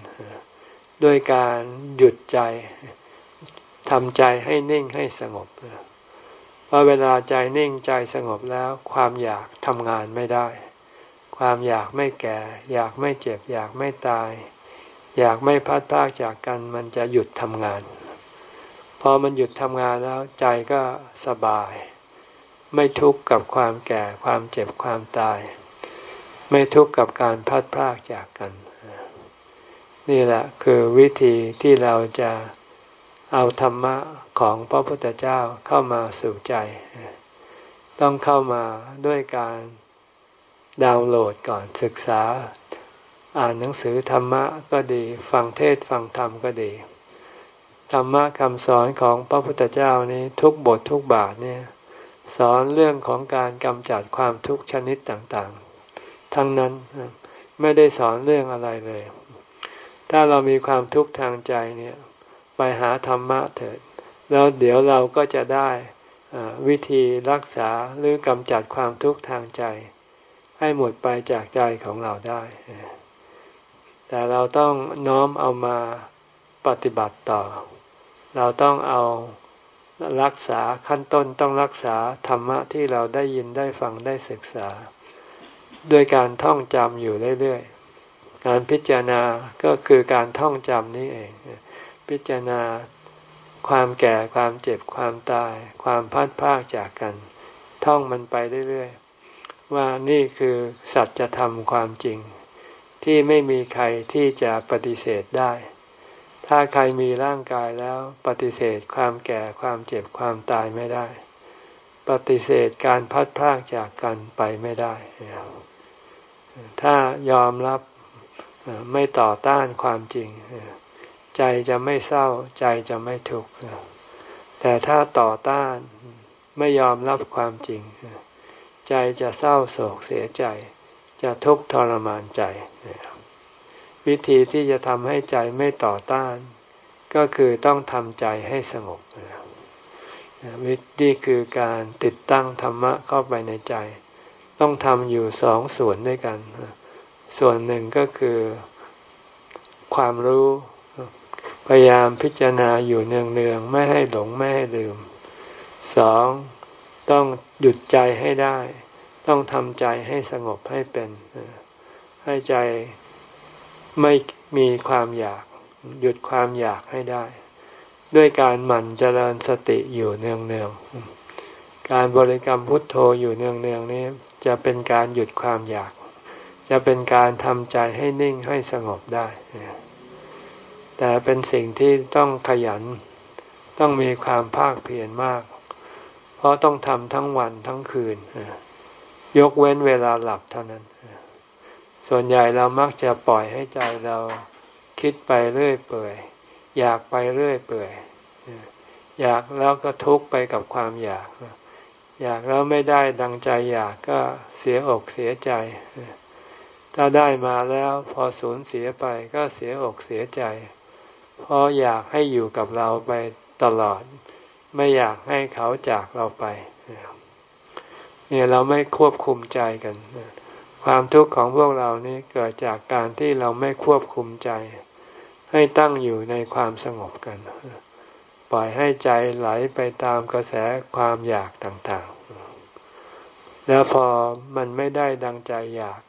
ด้วยการหยุดใจทำใจให้นิ่งให้สงบเพราะเวลาใจนิ่งใจสงบแล้ว ความอยากทำงานไม่ได้ ความอยากไม่แก่ อยากไม่เจ็บ อยากไม่ตาย อยากไม่พัดพากจากกัน มันจะหยุดทำงาน พอมันหยุดทำงานแล้วใจก็สบาย ไม่ทุกข์กับความแก่ความเจ็บความตาย ไม่ทุกข์กับการพัดพากจากกัน นี่แหละคือวิธีที่เราจะเอาธรรมะของพระพุทธเจ้าเข้ามาสู่ใจ ต้องเข้ามาด้วยการดาวน์โหลดก่อนศึกษา อ่านหนังสือธรรมะก็ดี ฟังเทศฟังธรรมก็ดี ธรรมะคำสอนของพระพุทธเจ้านี้ทุกบททุกบาทเนี่ย สอนเรื่องของการกำจัดความทุกข์ชนิดต่างๆ ทั้งนั้นไม่ได้สอนเรื่องอะไรเลย ถ้าเรามีความทุกข์ทางใจเนี่ยไปหาธรรมะเถิด แล้วเดี๋ยวเราก็จะได้วิธีรักษาหรือกำจัดความทุกข์ทางใจ ให้หมดไปจากใจของเราได้ แต่เราต้องน้อมเอามาปฏิบัติต่อ เราต้องเอา รักษาขั้นต้นต้องรักษาธรรมะที่เราได้ยินได้ฟังได้ศึกษา ด้วยการท่องจำอยู่เรื่อยๆ การพิจารณาก็คือการท่องจำนี้เอง พิจารณาความแก่ความเจ็บความตาย ความพัดพากจากกัน ท่องมันไปเรื่อยๆ ว่านี่คือสัจธรรมความจริง ที่ไม่มีใครที่จะปฏิเสธได้ ถ้าใครมีร่างกายแล้วปฏิเสธความแก่ความเจ็บความตายไม่ได้ ปฏิเสธการพัดพากจากกันไปไม่ได้ ถ้ายอมรับไม่ต่อต้านความจริง ใจจะไม่เศร้าใจจะไม่ทุกข์แต่ถ้าต่อต้านไม่ยอมรับความจริง ใจจะเศร้าโศกเสียใจ จะทุกข์ทรมานใจ วิธีที่จะทำให้ใจไม่ต่อต้าน ก็คือต้องทำใจให้สงบวิธีคือการติดตั้งธรรมะเข้าไปในใจ ต้องทำอยู่สองส่วนด้วยกัน ส่วนหนึ่งก็คือความรู้พยายามพิจารณาอยู่เนืองๆไม่ให้หลงไม่ให้ลืมสองต้องหยุดใจให้ได้ ต้องทำใจให้สงบให้เป็น ให้ใจ ไม่มีความอยาก หยุดความอยากให้ได้ ด้วยการหมั่นเจริญสติอยู่เนืองๆการบริกรรมพุทโธอยู่เนืองๆนี้จะเป็นการหยุดความอยาก จะเป็นการทำใจให้นิ่งให้สงบได้ แต่เป็นสิ่งที่ต้องขยัน ต้องมีความภาคเพียรมาก เพราะต้องทำทั้งวันทั้งคืน ยกเว้นเวลาหลับเท่านั้น ส่วนใหญ่เรามักจะปล่อยให้ใจเราคิดไปเรื่อยเปื่อย อยากไปเรื่อยเปื่อย อยากแล้วก็ทุกข์ไปกับความอยาก อยากแล้วไม่ได้ดังใจอยากก็เสียอกเสียใจ ถ้าได้มาแล้วพอสูญเสียไปก็เสียอกเสียใจ เพราะอยากให้อยู่กับเราไปตลอด ไม่อยากให้เขาจากเราไปเนี่ยเราไม่ควบคุมใจกัน ความทุกข์ของพวกเรานี้เกิดจากการที่เราไม่ควบคุมใจ ให้ตั้งอยู่ในความสงบกัน ปล่อยให้ใจไหลไปตามกระแสความอยากต่างๆ แล้วพอมันไม่ได้ดังใจอยาก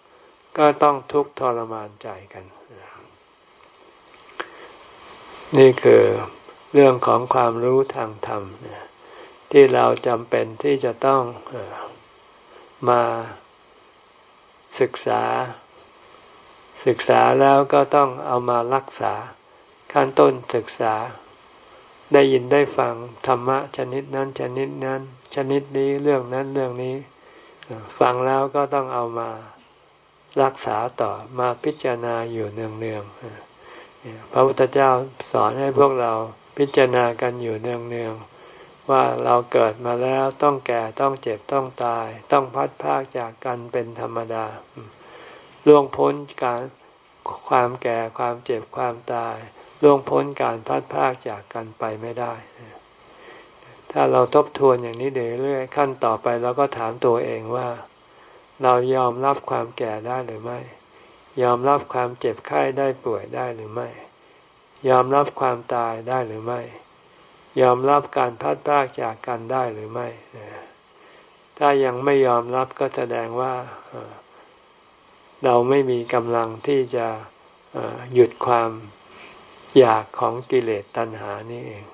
ก็ต้องทุกข์ทรมานใจกัน นี่คือเรื่องของความรู้ทางธรรมที่เราจำเป็นที่จะต้องมา ศึกษา ศึกษาแล้วก็ต้องเอามารักษา ขั้นต้นศึกษา ได้ยินได้ฟังธรรมะชนิดนั้นชนิดนั้น ชนิดนี้เรื่องนั้นเรื่องนี้ ฟังแล้วก็ต้องเอามารักษาต่อมาพิจารณาอยู่เนืองๆพระพุทธเจ้าสอนให้พวกเราพิจารณากันอยู่เนืองๆ ว่าเราเกิดมาแล้วต้องแก่ต้องเจ็บต้องตาย ต้องพัดพากจากกันเป็นธรรมดาล่วงพ้นการความแก่ความเจ็บความตายล่วงพ้นการพัดพากจากกันไปไม่ได้ ถ้าเราทบทวนอย่างนี้เรื่อยๆขั้นต่อไปเราก็ถามตัวเองว่า เรายอมรับความแก่ได้หรือไม่ ยอมรับความเจ็บไข้ได้ป่วยได้หรือไม่ ยอมรับความตายได้หรือไม่ ยอมรับการพัดพากจากกันได้หรือไม่ ถ้ายังไม่ยอมรับก็แสดงว่าเราไม่มีกำลังที่จะหยุดความอยากของกิเลสตัณหานี่เอง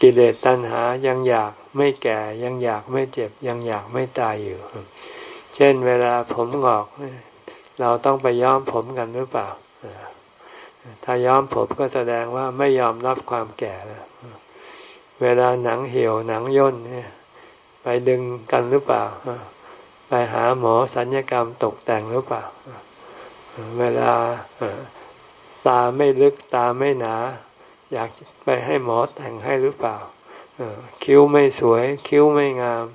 กิเลสตัณหายังอยากไม่แก่ยังอยากไม่เจ็บ ยังอยากไม่ตายอยู่ เช่นเวลาผมงอก เราต้องไปย้อมผมกันหรือเปล่า ถ้าย้อมผมก็แสดงว่าไม่ยอมรับความแก่แล้วเวลาหนังเหี่ยวหนังย่นเนี่ยไปดึงกันหรือเปล่า ไปหาหมอสัญญกรรมตกแต่งหรือเปล่า เวลาตาไม่ลึกตาไม่หนา อยากไปให้หมอแต่งให้หรือเปล่าคิ้วไม่สวย คิ้วไม่งาม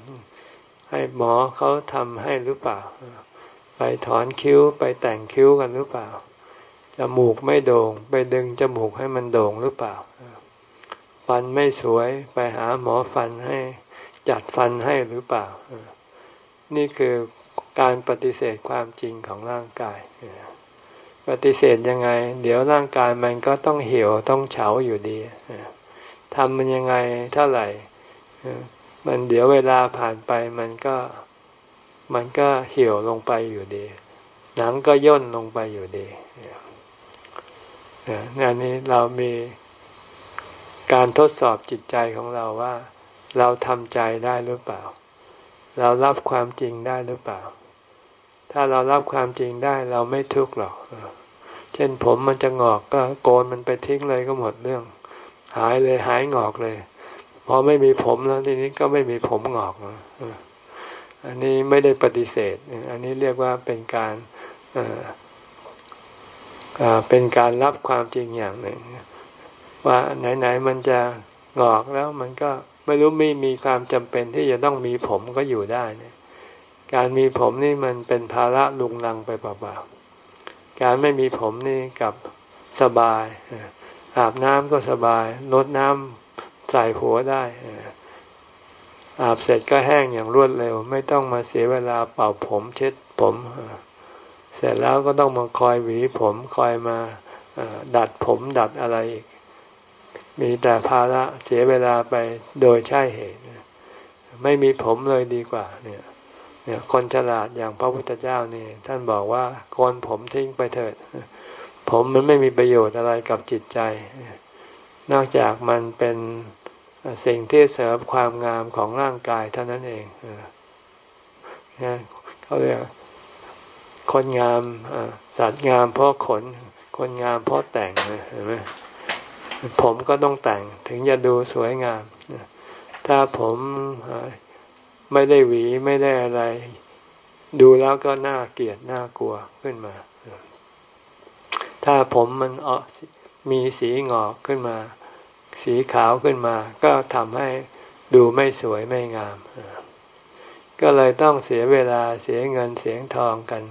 ให้หมอเขาทำให้หรือเปล่า ไปถอนคิ้วไปแต่งคิ้วกันหรือเปล่า จมูกไม่โด่ง ไปดึงจมูกให้มันโด่งหรือเปล่า ฟันไม่สวยไปหาหมอฟันให้จัดฟันให้หรือเปล่า นี่คือการปฏิเสธความจริงของร่างกาย ปฏิเสธยังไง เดี๋ยวร่างกายมันก็ต้องเหี่ยวต้องเฉาอยู่ดีทำมันยังไงเท่าไหร่ มันเดี๋ยวเวลาผ่านไปมันก็มันก็เหี่ยวลงไปอยู่ดี หนังก็ย่นลงไปอยู่ดี งานนี้เรามีการทดสอบจิตใจของเราว่า เราทำใจได้หรือเปล่า เรารับความจริงได้หรือเปล่า ถ้าเรารับความจริงได้เราไม่ทุกข์หรอก เช่นผมมันจะงอกก็โกนมันไปทิ้งเลยก็หมดเรื่อง หายเลยหายงอกเลย พอไม่มีผมแล้วทีนี้ก็ไม่มีผมงอกอันนี้ไม่ได้ปฏิเสธ อันนี้เรียกว่าเป็นการ เป็นการรับความจริงอย่างหนึ่ง ว่าไหนๆมันจะงอกแล้วมันก็ไม่รู้ไม่มีความจำเป็นที่จะต้องมีผมก็อยู่ได้เนี่ยการมีผมนี่มันเป็นภาระลุงลังไปเปล่าๆการไม่มีผมนี่กับสบาย อาบน้ำก็สบายลดน้ำใส่หัวได้อาบเสร็จก็แห้งอย่างรวดเร็ว ไม่ต้องมาเสียเวลาเป่าผมเช็ดผม เสร็จแล้วก็ต้องมาคอยหวีผมคอยมาดัดผมดัดอะไรอีก มีแต่ภาระเสียเวลาไปโดยใช่เหตุ ไม่มีผมเลยดีกว่า เนี่ย เนี่ยคนฉลาดอย่างพระพุทธเจ้านี่ ท่านบอกว่าโกนผมทิ้งไปเถิด ผมมันไม่มีประโยชน์อะไรกับจิตใจ นอกจากมันเป็นสิ่งที่เสริมความงามของร่างกายเท่านั้นเองเขาเรียก คนงามสัตว์งามเพราะขน คนงามเพราะแต่งเห็นไหมผมก็ต้องแต่งถึงจะดูสวยงาม ถ้าผมไม่ได้หวีไม่ได้อะไร ดูแล้วก็น่าเกลียดน่ากลัวขึ้นมา ถ้าผมมันออมีสีงอกขึ้นมา สีขาวขึ้นมา ก็ทำให้ดูไม่สวยไม่งาม ก็เลยต้องเสียเวลาเสียเงินเสียงทองกัน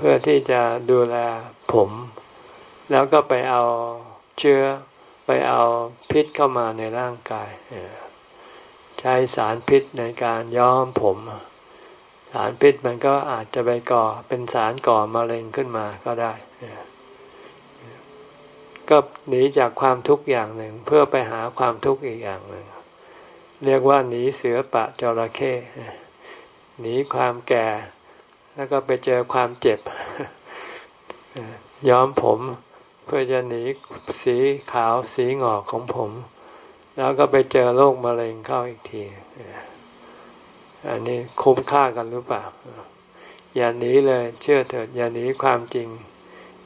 เพื่อที่จะดูแลผม แล้วก็ไปเอาเชื้อไปเอาพิษเข้ามาในร่างกายใช้สารพิษในการย้อมผม สารพิษมันก็อาจจะไปก่อเป็นสารก่อมะเร็งขึ้นมาก็ได้ก็หนีจากความทุกข์อย่างหนึ่งเพื่อไปหาความทุกข์อีกอย่างหนึ่งเรียกว่าหนีเสือปะจระเข้หนีความแก่ แล้วก็ไปเจอความเจ็บ ย้อมผมเพื่อจะหนีสีขาวสีหงอกของผม แล้วก็ไปเจอโรคมะเร็งเข้าอีกทีอันนี้คุ้มค่ากันหรือเปล่า อย่าหนีเลย เชื่อเถิดอย่าหนีความจริง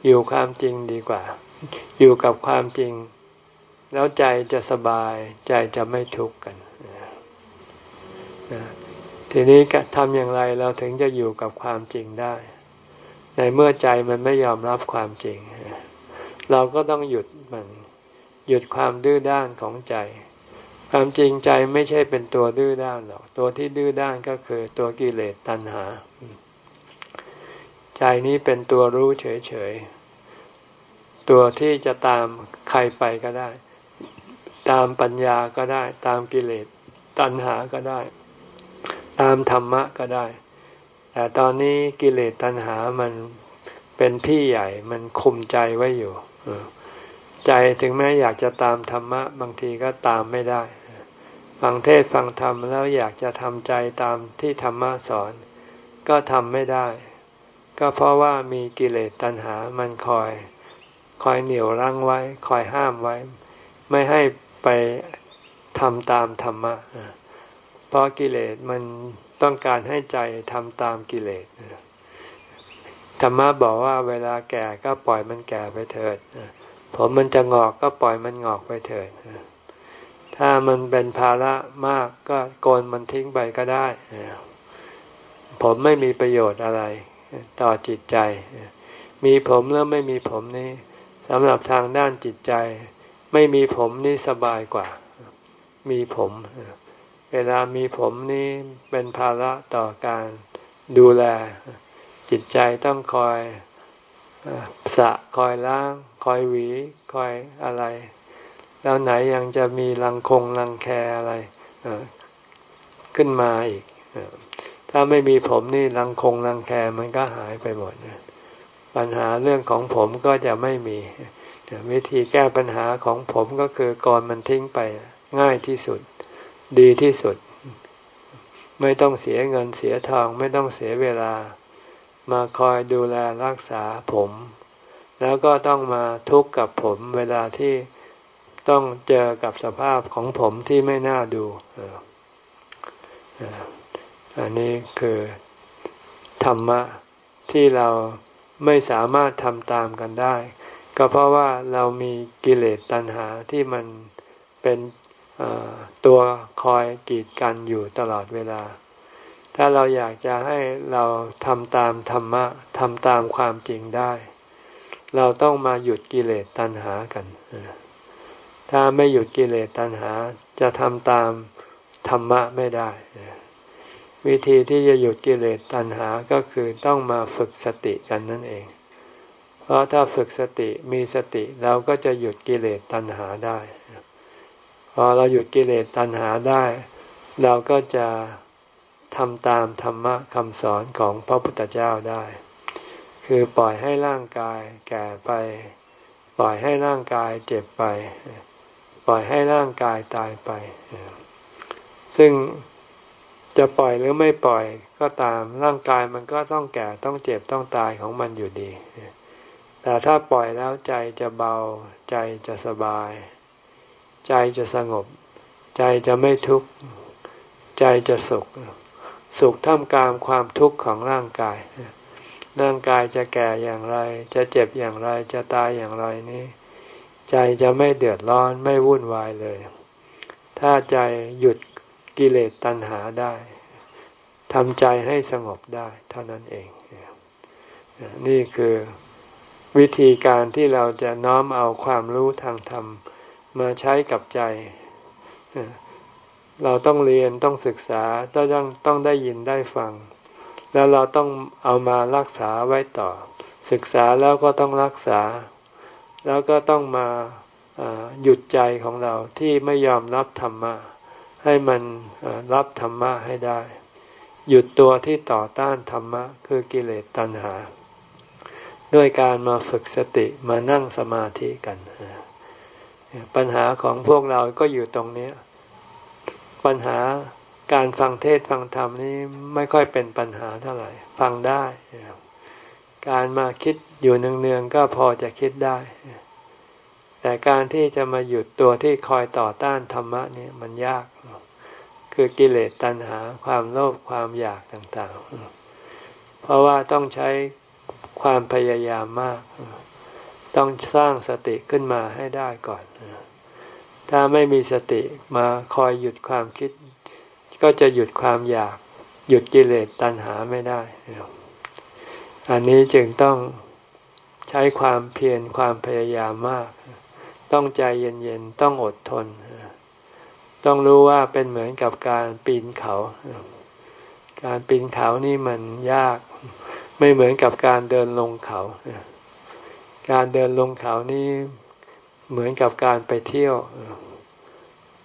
อยู่ความจริงดีกว่า อยู่กับความจริง แล้วใจจะสบาย ใจจะไม่ทุกข์กัน ทีนี้ทำอย่างไรเราถึงจะอยู่กับความจริงได้ ในเมื่อใจมันไม่ยอมรับความจริง เราก็ต้องหยุดมัน หยุดความดื้อด้านของใจ ความจริงใจไม่ใช่เป็นตัวดื้อด้านหรอก ตัวที่ดื้อด้านก็คือตัวกิเลสตัณหา ใจนี้เป็นตัวรู้เฉยๆ ตัวที่จะตามใครไปก็ได้ ตามปัญญาก็ได้ ตามกิเลสตัณหาก็ได้ ตามธรรมะก็ได้ แต่ตอนนี้กิเลสตัณหามันเป็นพี่ใหญ่มันคุมใจไว้อยู่ใจถึงแม้อยากจะตามธรรมะ บางทีก็ตามไม่ได้ ฟังเทศฟังธรรมแล้วอยากจะทำใจตามที่ธรรมะสอน ก็ทำไม่ได้ ก็เพราะว่ามีกิเลสตัณหามันคอย คอยเหนี่ยวรั้งไว้ คอยห้ามไว้ ไม่ให้ไปทำตามธรรมะ เพราะกิเลสมันต้องการให้ใจทำตามกิเลสธรรมะบอกว่าเวลาแก่ก็ปล่อยมันแก่ไปเถิดผมมันจะงอกก็ปล่อยมันงอกไปเถิดถ้ามันเป็นภาระมากก็โกนมันทิ้งไปก็ได้ ผมไม่มีประโยชน์อะไร ต่อจิตใจ มีผมแล้วไม่มีผมนี่สำหรับทางด้านจิตใจ ไม่มีผมนี่สบายกว่า มีผม เวลามีผมนี้เป็นภาระต่อการดูแล จิตใจต้องคอยสะคอยล้าง คอยหวี คอยอะไร แล้วไหนยังจะมีรังคงรังแคอะไรขึ้นมาอีก ถ้าไม่มีผมนี่รังคงรังแคมันก็หายไปหมด ปัญหาเรื่องของผมก็จะไม่มี วิธีแก้ปัญหาของผมก็คือก่อนมันทิ้งไปง่ายที่สุด ดีที่สุด ไม่ต้องเสียเงินเสียทองไม่ต้องเสียเวลา มาคอยดูแลรักษาผม แล้วก็ต้องมาทุกข์กับผมเวลาที่ต้องเจอกับสภาพของผมที่ไม่น่าดูอันนี้คือธรรมะที่เราไม่สามารถทำตามกันได้ ก็เพราะว่าเรามีกิเลสตัณหาที่มันเป็น ตัวคอยกีดกันอยู่ตลอดเวลา ถ้าเราอยากจะให้เราทำตามธรรมะทำตามความจริงได้ เราต้องมาหยุดกิเลสตัณหากัน ถ้าไม่หยุดกิเลสตัณหาจะทำตามธรรมะไม่ได้ วิธีที่จะหยุดกิเลสตัณหาก็คือต้องมาฝึกสติกันนั่นเอง เพราะถ้าฝึกสติมีสติเราก็จะหยุดกิเลสตัณหาได้ พอเราหยุดกิเลสตัณหาได้ เราก็จะทำตามธรรมะคำสอนของพระพุทธเจ้าได้ คือปล่อยให้ร่างกายแก่ไป ปล่อยให้ร่างกายเจ็บไป ปล่อยให้ร่างกายตายไป ซึ่งจะปล่อยหรือไม่ปล่อยก็ตามร่างกายมันก็ต้องแก่ต้องเจ็บต้องตายของมันอยู่ดี แต่ถ้าปล่อยแล้วใจจะเบาใจจะสบาย ใจจะสงบ ใจจะไม่ทุกข์ ใจจะสุข สุขท่ามกลางความทุกข์ของร่างกาย ร่างกายจะแก่อย่างไร จะเจ็บอย่างไร จะตายอย่างไรนี้ ใจจะไม่เดือดร้อนไม่วุ่นวายเลย ถ้าใจหยุดกิเลสตัณหาได้ทำใจให้สงบได้เท่านั้นเอง นี่คือวิธีการที่เราจะน้อมเอาความรู้ทางธรรม มาใช้กับใจ เราต้องเรียนต้องศึกษาต้องต้องได้ยินได้ฟัง แล้วเราต้องเอามารักษาไว้ต่อ ศึกษาแล้วก็ต้องรักษา แล้วก็ต้องมาหยุดใจของเราที่ไม่ยอมรับธรรมะให้มันรับธรรมะให้ได้ หยุดตัวที่ต่อต้านธรรมะคือกิเลสตัณหา ด้วยการมาฝึกสติมานั่งสมาธิกัน ปัญหาของพวกเราก็อยู่ตรงนี้ ปัญหาการฟังเทศฟังธรรมนี้ไม่ค่อยเป็นปัญหาเท่าไหร่ ฟังได้ การมาคิดอยู่เนืองๆก็พอจะคิดได้ แต่การที่จะมาหยุดตัวที่คอยต่อต้านธรรมะนี่มันยาก คือกิเลสตัณหาความโลภความอยากต่างๆ เพราะว่าต้องใช้ความพยายามมาก ต้องสร้างสติขึ้นมาให้ได้ก่อน ถ้าไม่มีสติมาคอยหยุดความคิด ก็จะหยุดความอยาก หยุดกิเลสตัณหาไม่ได้ อันนี้จึงต้องใช้ความเพียรความพยายามมาก ต้องใจเย็นๆ ต้องอดทน ต้องรู้ว่าเป็นเหมือนกับการปีนเขา การปีนเขานี่มันยาก ไม่เหมือนกับการเดินลงเขา การเดินลงเขานี่เหมือนกับการไปเที่ยว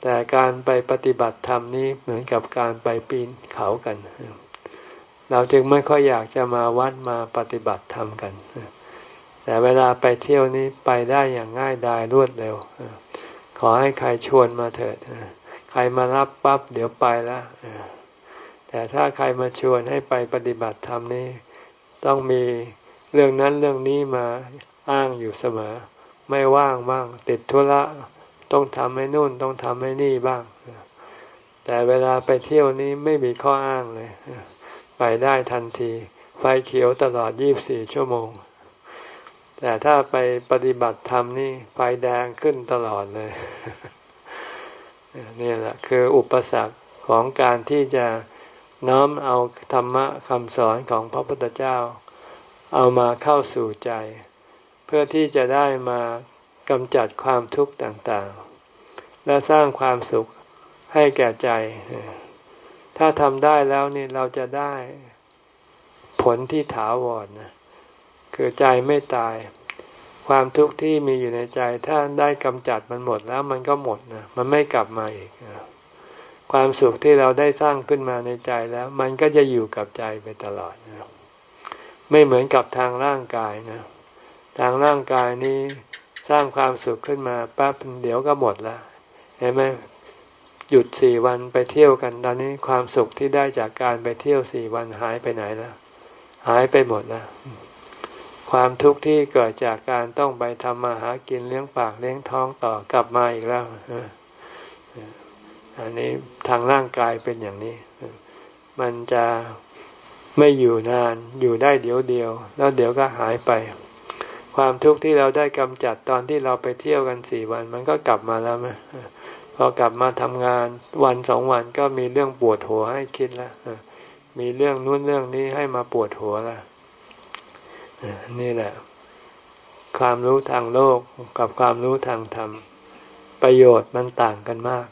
แต่การไปปฏิบัติธรรมนี่เหมือนกับการไปปีนเขากัน เราจึงไม่ค่อยอยากจะมาวัดมาปฏิบัติธรรมกัน แต่เวลาไปเที่ยวนี้ไปได้อย่างง่ายดายรวดเร็ว ขอให้ใครชวนมาเถิด ใครมารับปั๊บเดี๋ยวไปแล้วแต่ถ้าใครมาชวนให้ไปปฏิบัติธรรมนี่ต้องมีเรื่องนั้นเรื่องนี้มา อ้างอยู่เสมอ ไม่ว่างบ้าง ติดธุระต้องทำให้นู่นต้องทำให้นี่บ้าง แต่เวลาไปเที่ยวนี้ไม่มีข้ออ้างเลย ไปได้ทันที ไฟเขียวตลอดยี่บสี่ชั่วโมง แต่ถ้าไปปฏิบัติธรรมนี่ไฟแดงขึ้นตลอดเลย นี่แหละคืออุปสรรคของการที่จะน้อมเอาธรรมะคำสอนของพระพุทธเจ้า เอามาเข้าสู่ใจ เพื่อที่จะได้มากำจัดความทุกข์ต่างๆ และสร้างความสุขให้แก่ใจ ถ้าทำได้แล้วนี่เราจะได้ผลที่ถาวรนะคือใจไม่ตาย ความทุกข์ที่มีอยู่ในใจ ถ้าได้กำจัดมันหมดแล้วมันก็หมดนะมันไม่กลับมาอีกความสุขที่เราได้สร้างขึ้นมาในใจแล้ว มันก็จะอยู่กับใจไปตลอดนะไม่เหมือนกับทางร่างกายนะ ทางร่างกายนี้สร้างความสุขขึ้นมาปั๊บเดี๋ยวก็หมดละเห็นไหมหยุดสี่วันไปเที่ยวกัน ตอนนี้ความสุขที่ได้จากการไปเที่ยวสี่วันหายไปไหนแล้วหายไปหมดแล้วความทุกข์ที่เกิดจากการต้องไปทำมาหากินเลี้ยงปากเลี้ยงท้องต่อกลับมาอีกแล้วอันนี้ทางร่างกายเป็นอย่างนี้ มันจะไม่อยู่นานอยู่ได้เดี๋ยวเดียว แล้วเดี๋ยวก็หายไป ความทุกข์ที่เราได้กำจัดตอนที่เราไปเที่ยวกันสี่วัน มันก็กลับมาแล้วไหมพอกลับมาทำงานวันสองวันก็มีเรื่องปวดหัวให้คิดแล้วมีเรื่องนู้นเรื่องนี้ให้มาปวดหัวแล้วนี่แหละ ความรู้ทางโลกกับความรู้ทางธรรม ประโยชน์มันต่างกันมาก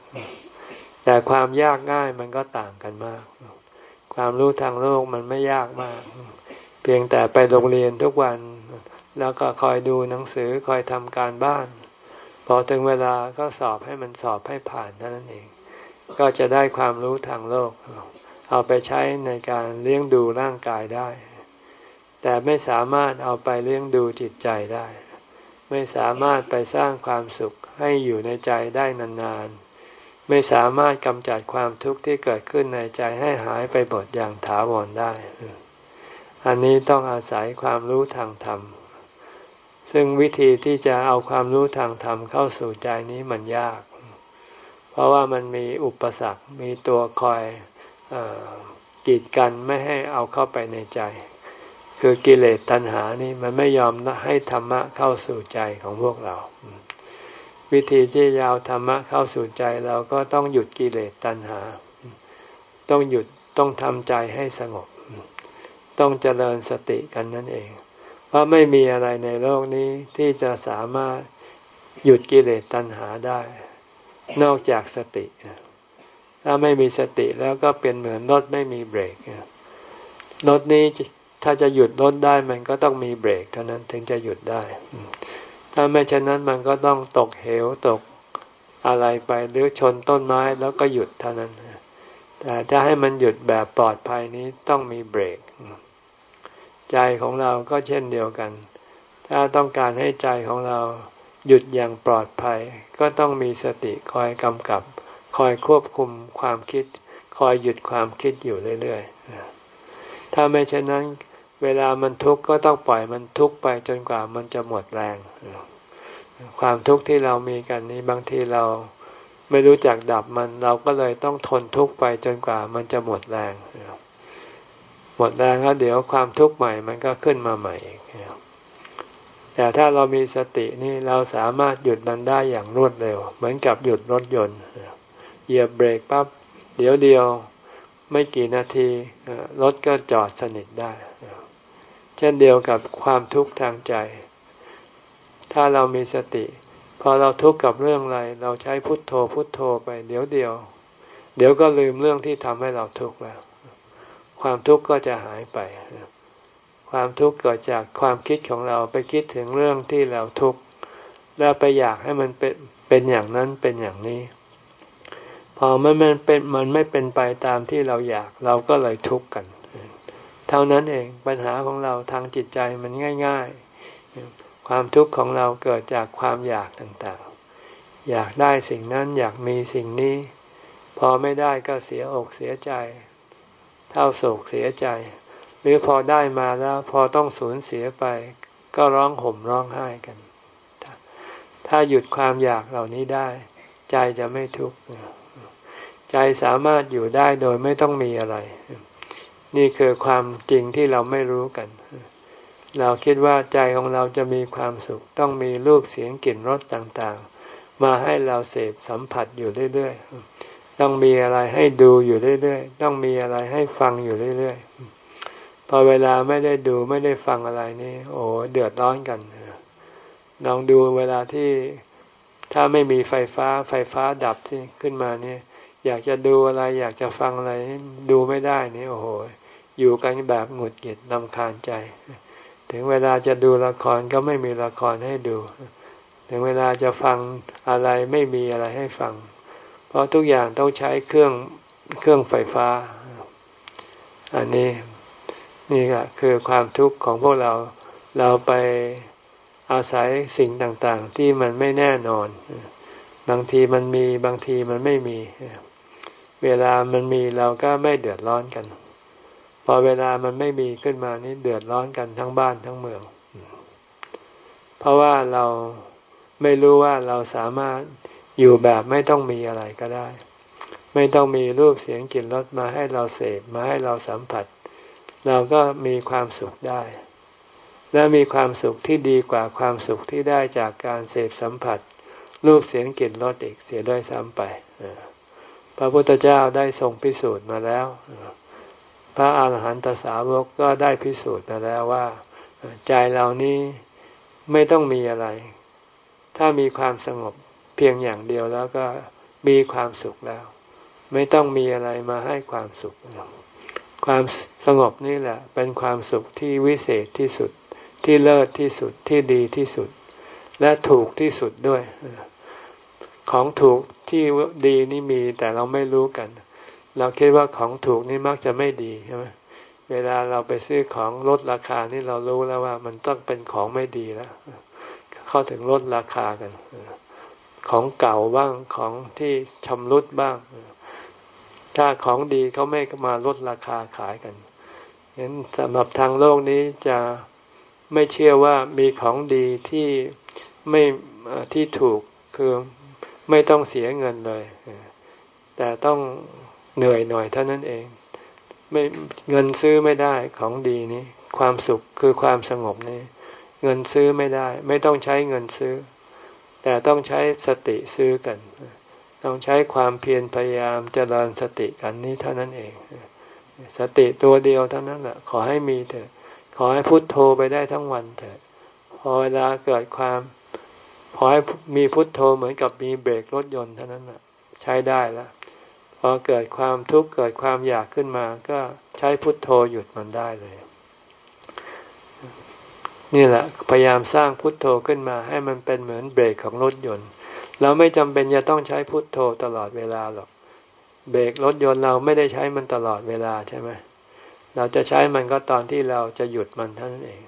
แต่ความยากง่ายมันก็ต่างกันมาก ความรู้ทางโลกมันไม่ยากมาก เพียงแต่ไปโรงเรียนทุกวัน แล้วก็คอยดูหนังสือคอยทำการบ้าน พอถึงเวลาก็สอบให้มันสอบให้ผ่านเท่านั้นเอง ก็จะได้ความรู้ทางโลก เอาไปใช้ในการเลี้ยงดูร่างกายได้ แต่ไม่สามารถเอาไปเลี้ยงดูจิตใจได้ ไม่สามารถไปสร้างความสุขให้อยู่ในใจได้นานๆ ไม่สามารถกำจัดความทุกข์ที่เกิดขึ้นในใจให้หายไปหมดอย่างถาวรได้ อันนี้ต้องอาศัยความรู้ทางธรรม ซึ่งวิธีที่จะเอาความรู้ทางธรรมเข้าสู่ใจนี้มันยาก เพราะว่ามันมีอุปสรรค มีตัวคอยอกีดกันไม่ให้เอาเข้าไปในใจ คือกิเลสตัณหานี่มันไม่ยอมให้ธรรมะเข้าสู่ใจของพวกเรา วิธีที่ยาวธรรมะเข้าสู่ใจเราก็ต้องหยุดกิเลสตัณหา ต้องหยุดต้องทำใจให้สงบ ต้องเจริญสติกันนั่นเอง ราะไม่มีอะไรในโลกนี้ที่จะสามารถหยุดกิเลสตัณหาได้ นอกจากสติ ถ้าไม่มีสติแล้วก็เป็นเหมือนรถไม่มีเบรกรถนี้ถ้าจะหยุดรถได้มันก็ต้องมีเบรกเท่านั้นถึงจะหยุดได้ ถ้าไม่เช่นนั้นมันก็ต้องตกเหวตกอะไรไปหรือชนต้นไม้แล้วก็หยุดเท่านั้นแต่จะให้มันหยุดแบบปลอดภัยนี้ต้องมีเบรก ใจของเราก็เช่นเดียวกัน ถ้าต้องการให้ใจของเราหยุดอย่างปลอดภัย ก็ต้องมีสติคอยกำกับ คอยควบคุมความคิด คอยหยุดความคิดอยู่เรื่อยๆ ถ้าไม่เช่นนั้น เวลามันทุกข์ก็ต้องปล่อยมันทุกข์ไปจนกว่ามันจะหมดแรง ความทุกข์ที่เรามีกันนี้บางทีเราไม่รู้จักดับมันเราก็เลยต้องทนทุกข์ไปจนกว่ามันจะหมดแรง หมดแรงแล้วเดี๋ยวความทุกข์ใหม่มันก็ขึ้นมาใหม่อีกแต่ถ้าเรามีสตินี่เราสามารถหยุดมันได้อย่างรวดเร็ว เหมือนกับหยุดรถยนต์เหยียบเบรกปั๊บเดี๋ยวเดียวไม่กี่นาทีรถก็จอดสนิทได้ เช่นเดียวกับความทุกข์ทางใจ ถ้าเรามีสติ พอเราทุกข์กับเรื่องอะไร เราใช้พุทโธพุทโธไป เดี๋ยวเดียว เดี๋ยวก็ลืมเรื่องที่ทำให้เราทุกข์แล้ว ความทุกข์ก็จะหายไป ความทุกข์เกิดจากความคิดของเราไปคิดถึงเรื่องที่เราทุกข์แล้วไปอยากให้มันเป็นเป็นอย่างนั้นเป็นอย่างนี้ พอมันมันเป็นมันไม่เป็นไปตามที่เราอยากเราก็เลยทุกข์กัน เท่านั้นเองปัญหาของเราทางจิตใจมันง่าย ๆ ความทุกข์ของเราเกิดจากความอยากต่างๆ อยากได้สิ่งนั้นอยากมีสิ่งนี้ พอไม่ได้ก็เสียอกเสียใจ เท่าโศกเสียใจ หรือพอได้มาแล้วพอต้องสูญเสียไป ก็ร้องห่มร้องไห้กัน ถ้าหยุดความอยากเหล่านี้ได้ ใจจะไม่ทุกข์ใจสามารถอยู่ได้โดยไม่ต้องมีอะไร นี่คือความจริงที่เราไม่รู้กัน เราคิดว่าใจของเราจะมีความสุข ต้องมีรูปเสียงกลิ่นรสต่างๆ มาให้เราเสพสัมผัสอยู่เรื่อยๆ ต้องมีอะไรให้ดูอยู่เรื่อยๆ ต้องมีอะไรให้ฟังอยู่เรื่อยๆ พอเวลาไม่ได้ดูไม่ได้ฟังอะไรนี่ โอ้เดือดร้อนกันลองดูเวลาที่ถ้าไม่มีไฟฟ้าไฟฟ้าดับที่ขึ้นมาเนี่ยอยากจะดูอะไร อยากจะฟังอะไร ดูไม่ได้นี่โอ้โห อยู่กันแบบหงุดหงิดนำคาญใจ ถึงเวลาจะดูละครก็ไม่มีละครให้ดู ถึงเวลาจะฟังอะไรไม่มีอะไรให้ฟัง เพราะทุกอย่างต้องใช้เครื่องเครื่องไฟฟ้า อันนี้นี่ก็คือความทุกข์ของพวกเราเราไปอาศัยสิ่งต่างๆ ที่มันไม่แน่นอน บางทีมันมีบางทีมันไม่มี เวลามันมีเราก็ไม่เดือดร้อนกัน พอเวลามันไม่มีขึ้นมานี่เดือดร้อนกันทั้งบ้านทั้งเมือง เพราะว่าเราไม่รู้ว่าเราสามารถ อยู่แบบไม่ต้องมีอะไรก็ได้ ไม่ต้องมีรูปเสียงกลิ่นรสมาให้เราเสพมาให้เราสัมผัส เราก็มีความสุขได้ และมีความสุขที่ดีกว่าความสุขที่ได้จากการเสพสัมผัส รูปเสียงกลิ่นรสอีกเสียด้วยซ้ำไปพระพุทธเจ้าได้ทรงพิสูจน์มาแล้วพระอาหารหันตสาวกก็ได้พิสูจน์มาแล้วว่า ใจเรานี้ไม่ต้องมีอะไร ถ้ามีความสงบ เพียงอย่างเดียวแล้วก็มีความสุขแล้ว ไม่ต้องมีอะไรมาให้ความสุข ความสงบนี่แหละ เป็นความสุขที่วิเศษที่สุดที่เลิศที่สุดที่ดีที่สุด และถูกที่สุดด้วย ของถูกที่ดีนี่มีแต่เราไม่รู้กัน เราคิดว่าของถูกนี่มักจะไม่ดีใช่ไหมเวลาเราไปซื้อของลดราคานี่เรารู้แล้วว่ามันต้องเป็นของไม่ดีแล้ว เข้าถึงลดราคากัน ของเก่าบ้างของที่ชำรุดบ้าง ถ้าของดีเขาไม่มาลดราคาขายกันเห็นสำหรับทางโลกนี้จะไม่เชื่อว่ามีของดีที่ไม่ที่ถูกคือไม่ต้องเสียเงินเลย แต่ต้องเหนื่อยหน่อยเท่านั้นเองไม่เงินซื้อไม่ได้ของดีนี้ ความสุขคือความสงบนี้ เงินซื้อไม่ได้ ไม่ต้องใช้เงินซื้อ แต่ต้องใช้สติซื้อกัน ต้องใช้ความเพียรพยายามเจริญสติกันนี้เท่านั้นเอง สติตัวเดียวเท่านั้นแหละขอให้มีเถอะ ขอให้พุโทโธไปได้ทั้งวันเถอะพอเวลาเกิดความพอให้มีพุทโธเหมือนกับมีเบรกรถยนต์เท่านั้นนะใช้ได้แล้วพอเกิดความทุกข์เกิดความอยากขึ้นมา ก็ใช้พุทโธหยุดมันได้เลย นี่แหละพยายามสร้างพุทโธขึ้นมาให้มันเป็นเหมือนเบรกของรถยนต์เราไม่จำเป็นจะต้องใช้พุทโธตลอดเวลาหรอกเบรกรถยนต์เราไม่ได้ใช้มันตลอดเวลาใช่ไหมเราจะใช้มันก็ตอนที่เราจะหยุดมันเท่านั้นเอง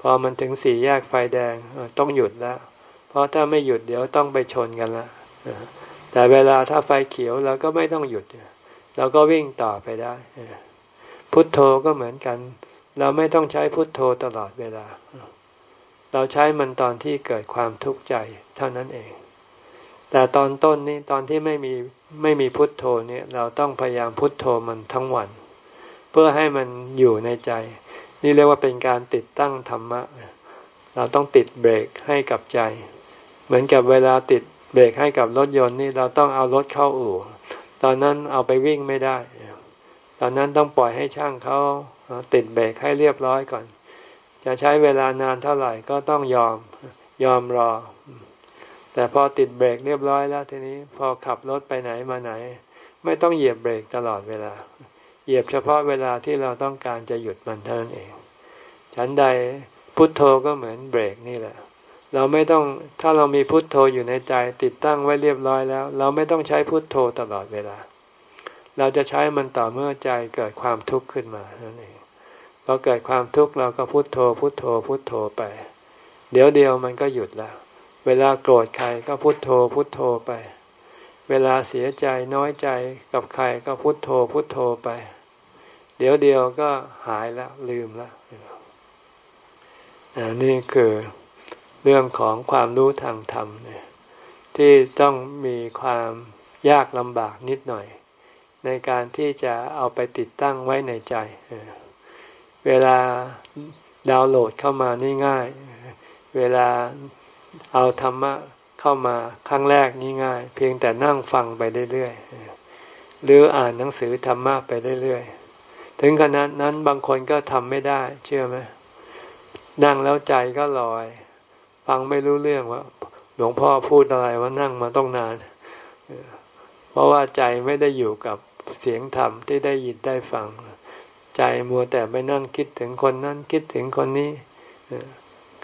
พอมันถึงสี่แยกไฟแดงต้องหยุดแล้ว เพราะถ้าไม่หยุดเดี๋ยวต้องไปชนกันละแต่เวลาถ้าไฟเขียวเราก็ไม่ต้องหยุดเราก็วิ่งต่อไปได้ พุทโธก็เหมือนกัน เราไม่ต้องใช้พุทโธตลอดเวลา เราใช้มันตอนที่เกิดความทุกข์ใจเท่านั้นเอง แต่ตอนต้นนี้ตอนที่ไม่มีไม่มีพุทโธเนี่ยเราต้องพยายามพุทโธมันทั้งวัน เพื่อให้มันอยู่ในใจ นี่เรียกว่าเป็นการติดตั้งธรรมะ เราต้องติดเบรกให้กับใจ เหมือนกับเวลาติดเบรกให้กับรถยนต์นี่เราต้องเอารถเข้าอู่ ตอนนั้นเอาไปวิ่งไม่ได้ ตอนนั้นต้องปล่อยให้ช่างเขา ติดเบรกให้เรียบร้อยก่อน จะใช้เวลานานเท่าไหร่ก็ต้องยอมยอมรอ แต่พอติดเบรกเรียบร้อยแล้วทีนี้พอขับรถไปไหนมาไหน ไม่ต้องเหยียบเบรกตลอดเวลา เหยียบเฉพาะเวลาที่เราต้องการจะหยุดมันเท่านั้นเอง ฉันใดพุทโธก็เหมือนเบรกนี่แหละ เราไม่ต้องถ้าเรามีพุทโธอยู่ในใจติดตั้งไว้เรียบร้อยแล้ว เราไม่ต้องใช้พุทโธตลอดเวลา เราจะใช้มันต่อเมื่อใจเกิดความทุกข์ขึ้นมานั่นเอง อเกิดความทุกข์เราก็พุทโธ พุทโธ พุทโธไป เดี๋ยวเดียวมันก็หยุดแล้ว เวลาโกรธใครก็พุทโธ พุทโธไป เวลาเสียใจน้อยใจกับใครก็พุทโธ พุทโธไป เดี๋ยวเดียวก็หายแล้วลืมแล้วอันนี้คือเรื่องของความรู้ทางธรรมเนี่ยที่ต้องมีความยากลำบากนิดหน่อย ในการที่จะเอาไปติดตั้งไว้ในใจ เวลาดาวน์โหลดเข้ามานี่ง่าย เวลาเอาธรรมะเข้ามาครั้งแรกนี่ง่าย เพียงแต่นั่งฟังไปเรื่อยๆหรืออ่านหนังสือธรรมะไปเรื่อยๆถึงขนาดนั้นบางคนก็ทำไม่ได้ เชื่อไหมนั่งแล้วใจก็ลอย ฟังไม่รู้เรื่องว่าหลวงพ่อพูดอะไรว่านั่งมาต้องนาน เพราะว่าใจไม่ได้อยู่กับเสียงธรรมที่ได้ยินได้ฟัง ใจมัวแต่ไปนั่งคิดถึงคนนั้นคิดถึงคนนี้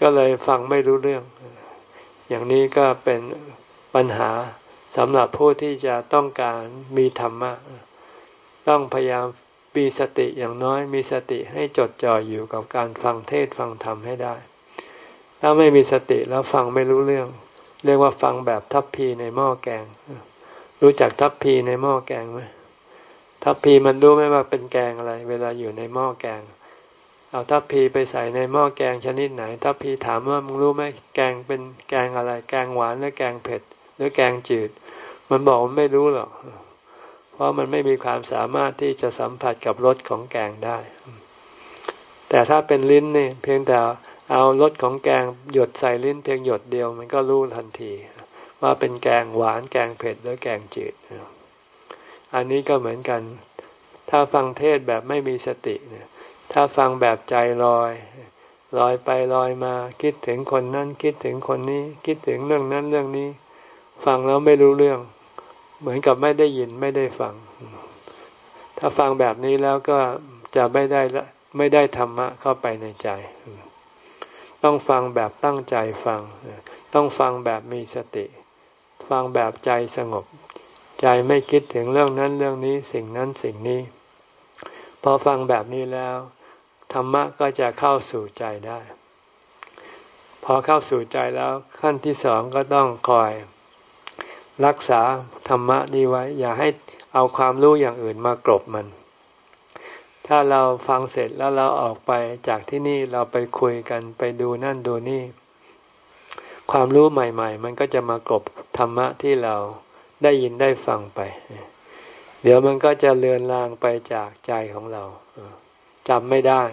ก็เลยฟังไม่รู้เรื่อง อย่างนี้ก็เป็นปัญหาสำหรับผู้ที่จะต้องการมีธรรมะ ต้องพยายามมีสติอย่างน้อยมีสติให้จดจ่ออยู่กับการฟังเทศฟังธรรมให้ได้ ถ้าไม่มีสติแล้วฟังไม่รู้เรื่อง เรียกว่าฟังแบบทัพพีในหม้อแกง รู้จักทัพพีในหม้อแกงไหม ทัพพีมันรู้ไหมว่าเป็นแกงอะไร เวลาอยู่ในหม้อแกง เอาทัพพีไปใส่ในหม้อแกงชนิดไหน ทัพพีถามว่ามึงรู้ไหมแกงเป็นแกงอะไร แกงหวานหรือแกงเผ็ด หรือแกงจืด มันบอกมันไม่รู้หรอกเพราะมันไม่มีความสามารถที่จะสัมผัสกับรสของแกงได้ แต่ถ้าเป็นลิ้นนี่เพียงแต่เอารสของแกงหยดใส่ลิ้นเพียงหยดเดียว มันก็รู้ทันที ว่าเป็นแกงหวานแกงเผ็ดหรือแกงจืด อันนี้ก็เหมือนกัน ถ้าฟังเทศแบบไม่มีสติเนี่ยถ้าฟังแบบใจลอย ลอยไปลอยมา คิดถึงคนนั้น คิดถึงคนนี้ คิดถึงเรื่องนั้นเรื่องนี้ ฟังแล้วไม่รู้เรื่อง เหมือนกับไม่ได้ยินไม่ได้ฟัง ถ้าฟังแบบนี้แล้วก็จะไม่ได้ไม่ได้ธรรมะเข้าไปในใจ ต้องฟังแบบตั้งใจฟัง ต้องฟังแบบมีสติ ฟังแบบใจสงบ ใจไม่คิดถึงเรื่องนั้นเรื่องนี้สิ่งนั้นสิ่งนี้ พอฟังแบบนี้แล้ว ธรรมะก็จะเข้าสู่ใจได้ พอเข้าสู่ใจแล้วขั้นที่สองก็ต้องคอย รักษาธรรมะนี้ไว้ อย่าให้เอาความรู้อย่างอื่นมากรบมัน ถ้าเราฟังเสร็จแล้วเราออกไปจากที่นี่เราไปคุยกันไปดูนั่นดูนี่ ความรู้ใหม่ ๆ มันก็จะมากรบธรรมะที่เรา ได้ยินได้ฟังไป เดี๋ยวมันก็จะเลือนลางไปจากใจของเราจำไม่ได้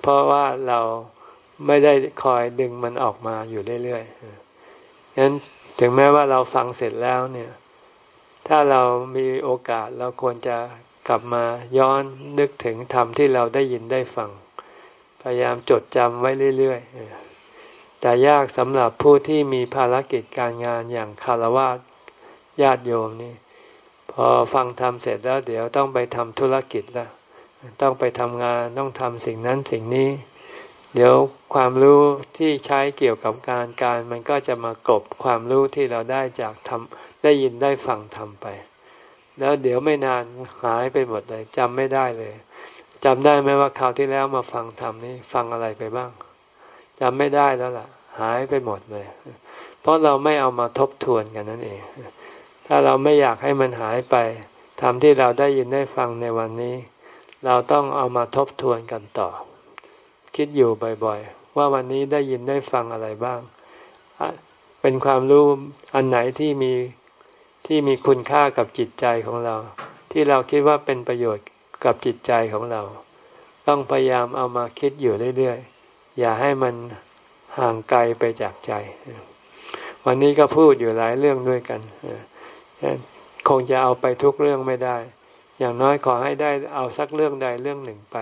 เพราะว่าเราไม่ได้คอยดึงมันออกมาอยู่เรื่อยๆฉะนั้นถึงแม้ว่าเราฟังเสร็จแล้วเนี่ย ถ้าเรามีโอกาสเราควรจะกลับมาย้อนนึกถึงธรรมที่เราได้ยินได้ฟัง พยายามจดจำไว้เรื่อยๆแต่ยากสำหรับผู้ที่มีภารกิจการงานอย่างคารวะ ญาติโยมนี่ พอฟังธรรมเสร็จแล้ว เดี๋ยวต้องไปทำธุรกิจแล้วต้องไปทำงานต้องทำสิ่งนั้นสิ่งนี้ เดี๋ยวความรู้ที่ใช้เกี่ยวกับการการมันก็จะมากบความรู้ที่เราได้จากทำได้ยินได้ฟังทำไป แล้วเดี๋ยวไม่นานหายไปหมดเลยจำไม่ได้เลยจำได้ไหมว่าคราวที่แล้วมาฟังธรรมนี่ฟังอะไรไปบ้างจำไม่ได้แล้วล่ะ หายไปหมดเลย เพราะเราไม่เอามาทบทวนกันนั่นเอง ถ้าเราไม่อยากให้มันหายไปธรรมที่เราได้ยินได้ฟังในวันนี้ เราต้องเอามาทบทวนกันต่อ คิดอยู่บ่อยๆ ว่าวันนี้ได้ยินได้ฟังอะไรบ้าง เป็นความรู้อันไหนที่มีที่มีคุณค่ากับจิตใจของเรา ที่เราคิดว่าเป็นประโยชน์กับจิตใจของเรา ต้องพยายามเอามาคิดอยู่เรื่อยๆ อย่าให้มันห่างไกลไปจากใจ วันนี้ก็พูดอยู่หลายเรื่องด้วยกัน คงจะเอาไปทุกเรื่องไม่ได้ อย่างน้อยขอให้ได้เอาสักเรื่องใดเรื่องหนึ่งไป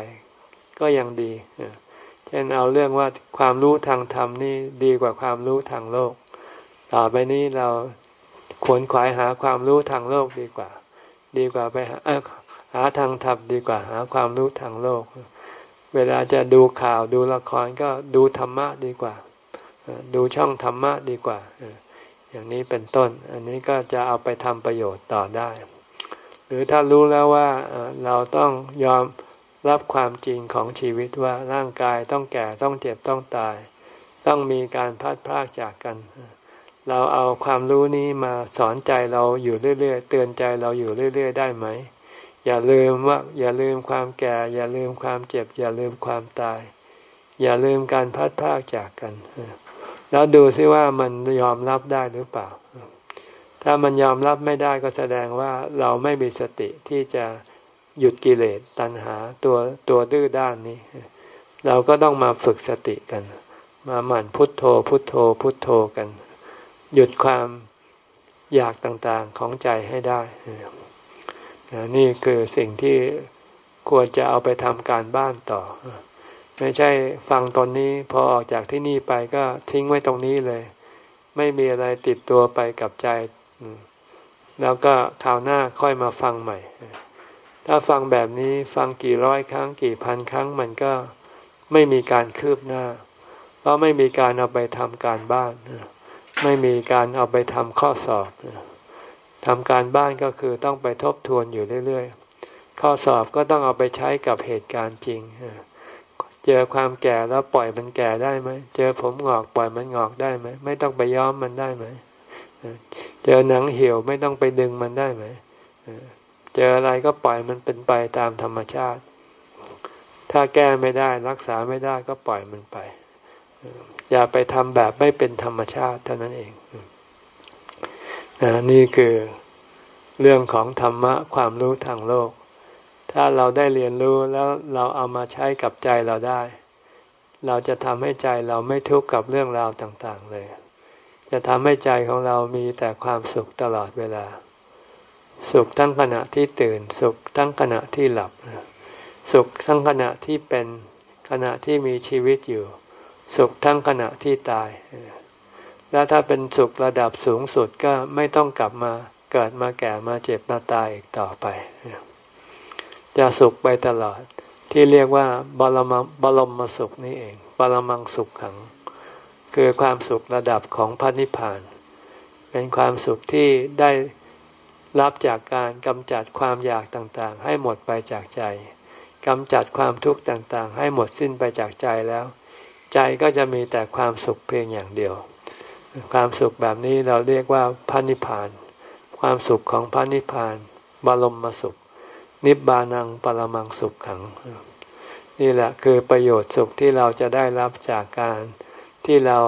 ก็ยังดีเช่นเอาเรื่องว่าความรู้ทางธรรมนี่ดีกว่าความรู้ทางโลก ต่อไปนี้เราขวนขวายหาความรู้ทางโลกดีกว่า ดีกว่าไปหาหาทางธรรมดีกว่าหาความรู้ทางโลก เวลาจะดูข่าวดูละครก็ดูธรรมะดีกว่า ดูช่องธรรมะดีกว่า อย่างนี้เป็นต้น อันนี้ก็จะเอาไปทำประโยชน์ต่อได้ หรือถ้ารู้แล้วว่าเราต้องยอมรับความจริงของชีวิตว่าร่างกายต้องแก่ต้องเจ็บต้องตาย ต้องมีการพัดพรากจากกัน เราเอาความรู้นี้มาสอนใจเราอยู่เรื่อยๆ เตือนใจเราอยู่เรื่อย ๆ ได้ไหม อย่าลืมว่าอย่าลืมความแก่ อย่าลืมความเจ็บ อย่าลืมความตาย อย่าลืมการพัดพรากจากกัน แล้วดูซิว่ามันยอมรับได้หรือเปล่า ถ้ามันยอมรับไม่ได้ก็แสดงว่าเราไม่มีสติที่จะหยุดกิเลสตัณหาตัวตัวดื้อด้านนี้ เราก็ต้องมาฝึกสติกัน มาหมั่นพุทโธ พุทโธ พุทโธกัน หยุดความอยากต่างๆของใจให้ได้ นี่คือสิ่งที่ควรจะเอาไปทำการบ้านต่อ ไม่ใช่ฟังตอนนี้พอออกจากที่นี่ไปก็ทิ้งไว้ตรงนี้เลย ไม่มีอะไรติดตัวไปกับใจ แล้วก็คราวหน้าค่อยมาฟังใหม่ ถ้าฟังแบบนี้ฟังกี่ร้อยครั้งกี่พันครั้งมันก็ไม่มีการคืบหน้า เพราะไม่มีการเอาไปทำการบ้าน ไม่มีการเอาไปทำข้อสอบทำการบ้านก็คือต้องไปทบทวนอยู่เรื่อยๆ ข้อสอบก็ต้องเอาไปใช้กับเหตุการณ์จริง เจอความแก่แล้วปล่อยมันแก่ได้ไหม เจอผมงอกปล่อยมันงอกได้ไหม ไม่ต้องไปย้อมมันได้ไหม เจอหนังเหี่ยวไม่ต้องไปดึงมันได้ไหม เจออะไรก็ปล่อยมันเป็นไปตามธรรมชาติ ถ้าแก้ไม่ได้รักษาไม่ได้ก็ปล่อยมันไป อย่าไปทำแบบไม่เป็นธรรมชาติเท่านั้นเองนี่คือเรื่องของธรรมะความรู้ทางโลก ถ้าเราได้เรียนรู้แล้วเราเอามาใช้กับใจเราได้ เราจะทำให้ใจเราไม่ทุกข์กับเรื่องราวต่างๆเลย จะทำให้ใจของเรามีแต่ความสุขตลอดเวลา สุขทั้งขณะที่ตื่น สุขทั้งขณะที่หลับ สุขทั้งขณะที่เป็นขณะที่มีชีวิตอยู่ สุขทั้งขณะที่ตาย แล้วถ้าเป็นสุขระดับสูงสุดก็ไม่ต้องกลับมาเกิดมาแก่มาเจ็บมาตายอีกต่อไป จะสุขไปตลอด ที่เรียกว่าบรมบรมสุขนี่เองบรมังสุขขัง คือความสุขระดับของพระนิพพาน เป็นความสุขที่ได้รับจากการกำจัดความอยากต่างๆ ให้หมดไปจากใจกำจัดความทุกข์ต่างๆ ให้หมดสิ้นไปจากใจแล้ว ใจก็จะมีแต่ความสุขเพียงอย่างเดียว ความสุขแบบนี้เราเรียกว่าพระนิพพาน ความสุขของพระนิพพานบรมสุข นิบบานังปรมังสุขขัง นี่แหละคือประโยชน์สุขที่เราจะได้รับจากการที่เรา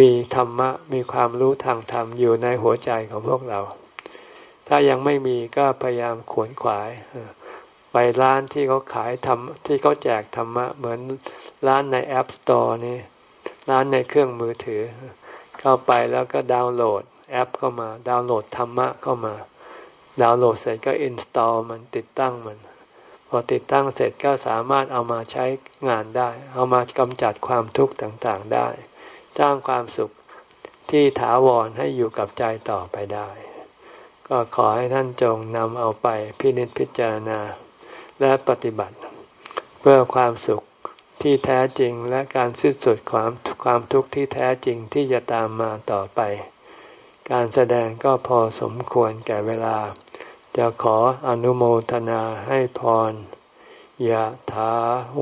มีธรรมะมีความรู้ทางธรรมอยู่ในหัวใจของพวกเรา ถ้ายังไม่มีก็พยายามขวนขวาย ไปร้านที่เขาขายธรรมที่เขาแจกธรรมะ เหมือนร้านใน App Store นี่ร้านในเครื่องมือถือ เข้าไปแล้วก็ดาวน์โหลดแอปเข้ามา ดาวน์โหลดธรรมะเข้ามา ดาวน์โหลดเสร็จก็ install มันติดตั้งมัน พอติดตั้งเสร็จก็สามารถเอามาใช้งานได้ เอามากำจัดความทุกข์ต่างๆได้ สร้างความสุขที่ถาวรให้อยู่กับใจต่อไปได้ ก็ขอให้ท่านจงนำเอาไปพินิจพิจารณาและปฏิบัติ เพื่อความสุขที่แท้จริงและการสิ้นสุดความความทุกข์ที่แท้จริงที่จะตามมาต่อไป การแสดงก็พอสมควรแก่เวลา จะขออนุโมทนาให้พรยะถา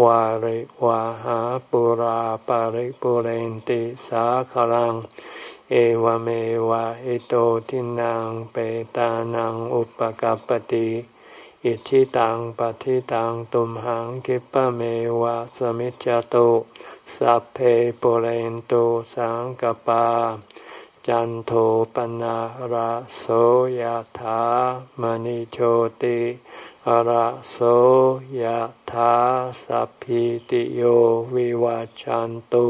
วาริวาหาปุราปาริปุเรนติสาคลัง เอวเมวะอิโตทินังเปตานังอุปกัปติอิชิตังปฏิตังตุมหังคิปะเมวะสมิจจโตสัพเพปุเรนตุสังกปา จันโทปนะระโสยธามณิโชติระโสยธาสัพพิติโยวิวาจันตุ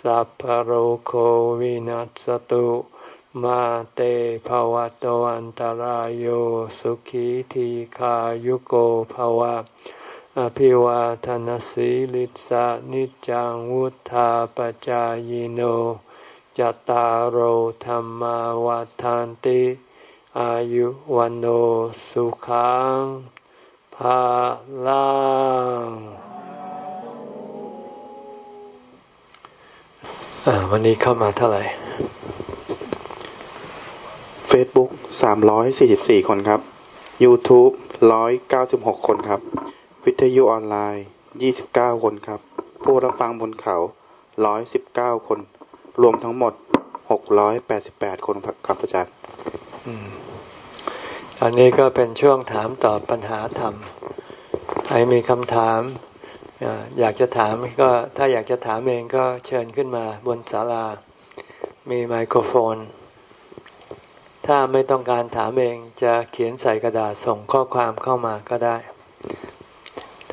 สัพพโรโควินัสตุมาเตภวะตวันตารโยสุขีทีขายุโกภวะ อภิวาทนสีลิสานิจังวุธาปจายโน จตารโหธรรมวาทานติ อายุวันโอสุขังภาลังวันนี้เข้ามาเท่าไหร่ Facebook สามร้อยสี่สิบสี่คนครับ YouTube ร้อยเก้าสิบหกคนครับ วิทยุออนไลน์ยี่สิบเก้าคนครับ ผู้รับฟังบนเขาร้อยสิบเก้าคน รวมทั้งหมดหกร้อยแปดสิบแปดคนครับอาจารย์อันนี้ก็เป็นช่วงถามตอบปัญหาธรรม ใครมีคำถามอยากจะถามก็ถ้าอยากจะถามเองก็เชิญขึ้นมาบนศาลา มีไมโครโฟน ถ้าไม่ต้องการถามเองจะเขียนใส่กระดาษส่งข้อความเข้ามาก็ได้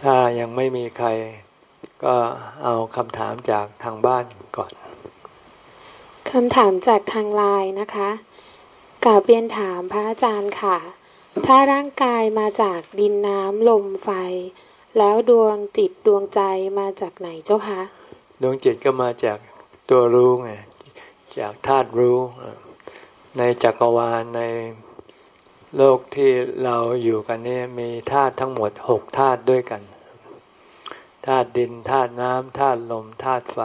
ถ้ายังไม่มีใครก็เอาคำถามจากทางบ้านก่อน คำถามจากทางไลน์นะคะกาเบียนถามพระอาจารย์ค่ะ ถ้าร่างกายมาจากดินน้ำลมไฟ แล้วดวงจิตดวงใจมาจากไหนเจ้าคะ ดวงจิตก็มาจากตัวรู้ไง จากธาตุรู้ ในจักรวาลในโลกที่เราอยู่กันนี่มีธาตุทั้งหมดหกธาตุด้วยกันธาตุดินธาตุน้ำธาตุลมธาตุไฟ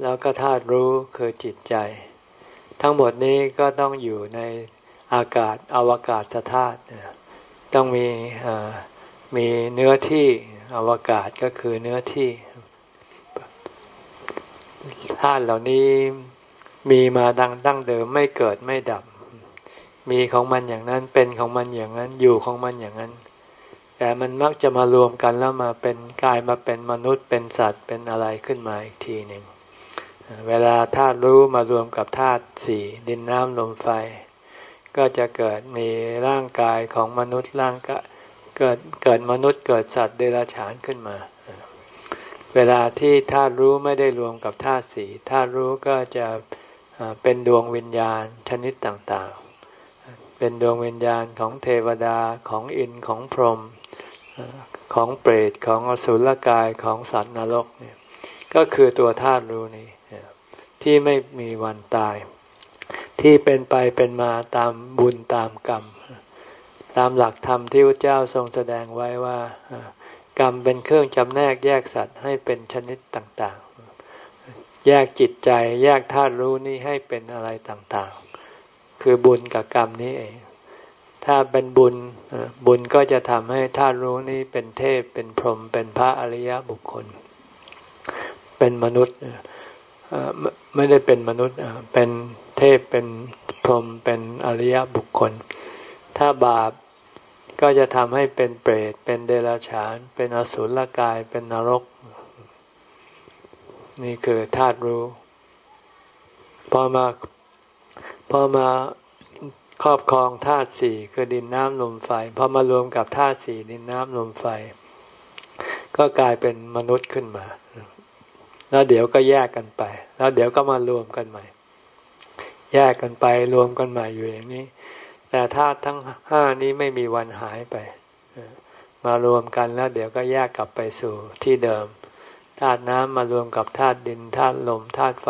แล้วก็ธาตุรู้คือจิตใจ ทั้งหมดนี้ก็ต้องอยู่ในอากาศอวกาศธาตุต้องมีมีเนื้อที่อวกาศก็คือเนื้อที่ธาตุเหล่านี้มีมาดังดั้งเดิมไม่เกิดไม่ดับ มีของมันอย่างนั้นเป็นของมันอย่างนั้นอยู่ของมันอย่างนั้น แต่มันมักจะมารวมกันแล้วมาเป็นกลายมาเป็นมนุษย์เป็นสัตว์เป็นอะไรขึ้นมาอีกทีหนึ่ง เวลาธาตุรู้มารวมกับธาตุสี่ดินน้ำลมไฟ ก็จะเกิดมีร่างกายของมนุษย์ร่างก็เกิดเกิดมนุษย์เกิดสัตว์เดรัจฉานขึ้นมา เวลาที่ธาตุรู้ไม่ได้รวมกับธาตุสี่ธาตุรู้ก็จะเป็นดวงวิญญาณชนิดต่างๆ เป็นดวงวิญญาณของเทวดาของอินของพรหมของเปรตของอสุรกายของสัตว์นรกเนี่ยก็คือตัวธาตุรู้นี้ ที่ไม่มีวันตาย ที่เป็นไปเป็นมาตามบุญตามกรรม ตามหลักธรรมที่พระเจ้าทรงแสดงไว้ว่ากรรมเป็นเครื่องจำแนกแยกสัตว์ให้เป็นชนิดต่างๆ แยกจิตใจแยกธาตุรู้นี้ให้เป็นอะไรต่างๆ คือบุญกับกรรมนี้เอง ถ้าเป็นบุญบุญก็จะทำให้ธาตุรู้นี้เป็นเทพเป็นพรหมเป็นพระอริยบุคคล เป็นมนุษย์ ไม่ได้เป็นมนุษย์เป็นเทพเป็นพรหมเป็นอริยบุคคล ถ้าบาปก็จะทำให้เป็นเปรต เป็นเดรัจฉาน เป็นอสุรกาย เป็นนรก นี่คือธาตุรู้ พอมาพอมาครอบครองธาตุสี่คือดินน้ำลมไฟ พอมารวมกับธาตุสี่ดินน้ำลมไฟ ก็กลายเป็นมนุษย์ขึ้นมา แล้วเดี๋ยวก็แยกกันไป แล้วเดี๋ยวก็มารวมกันใหม่ แยกกันไปรวมกันใหม่อยู่อย่างนี้ แต่ธาตุทั้งห้านี้ไม่มีวันหายไป มารวมกันแล้วเดี๋ยวก็แยกกลับไปสู่ที่เดิมธาตุน้ำมารวมกับธาตุดินธาตุลมธาตุไฟ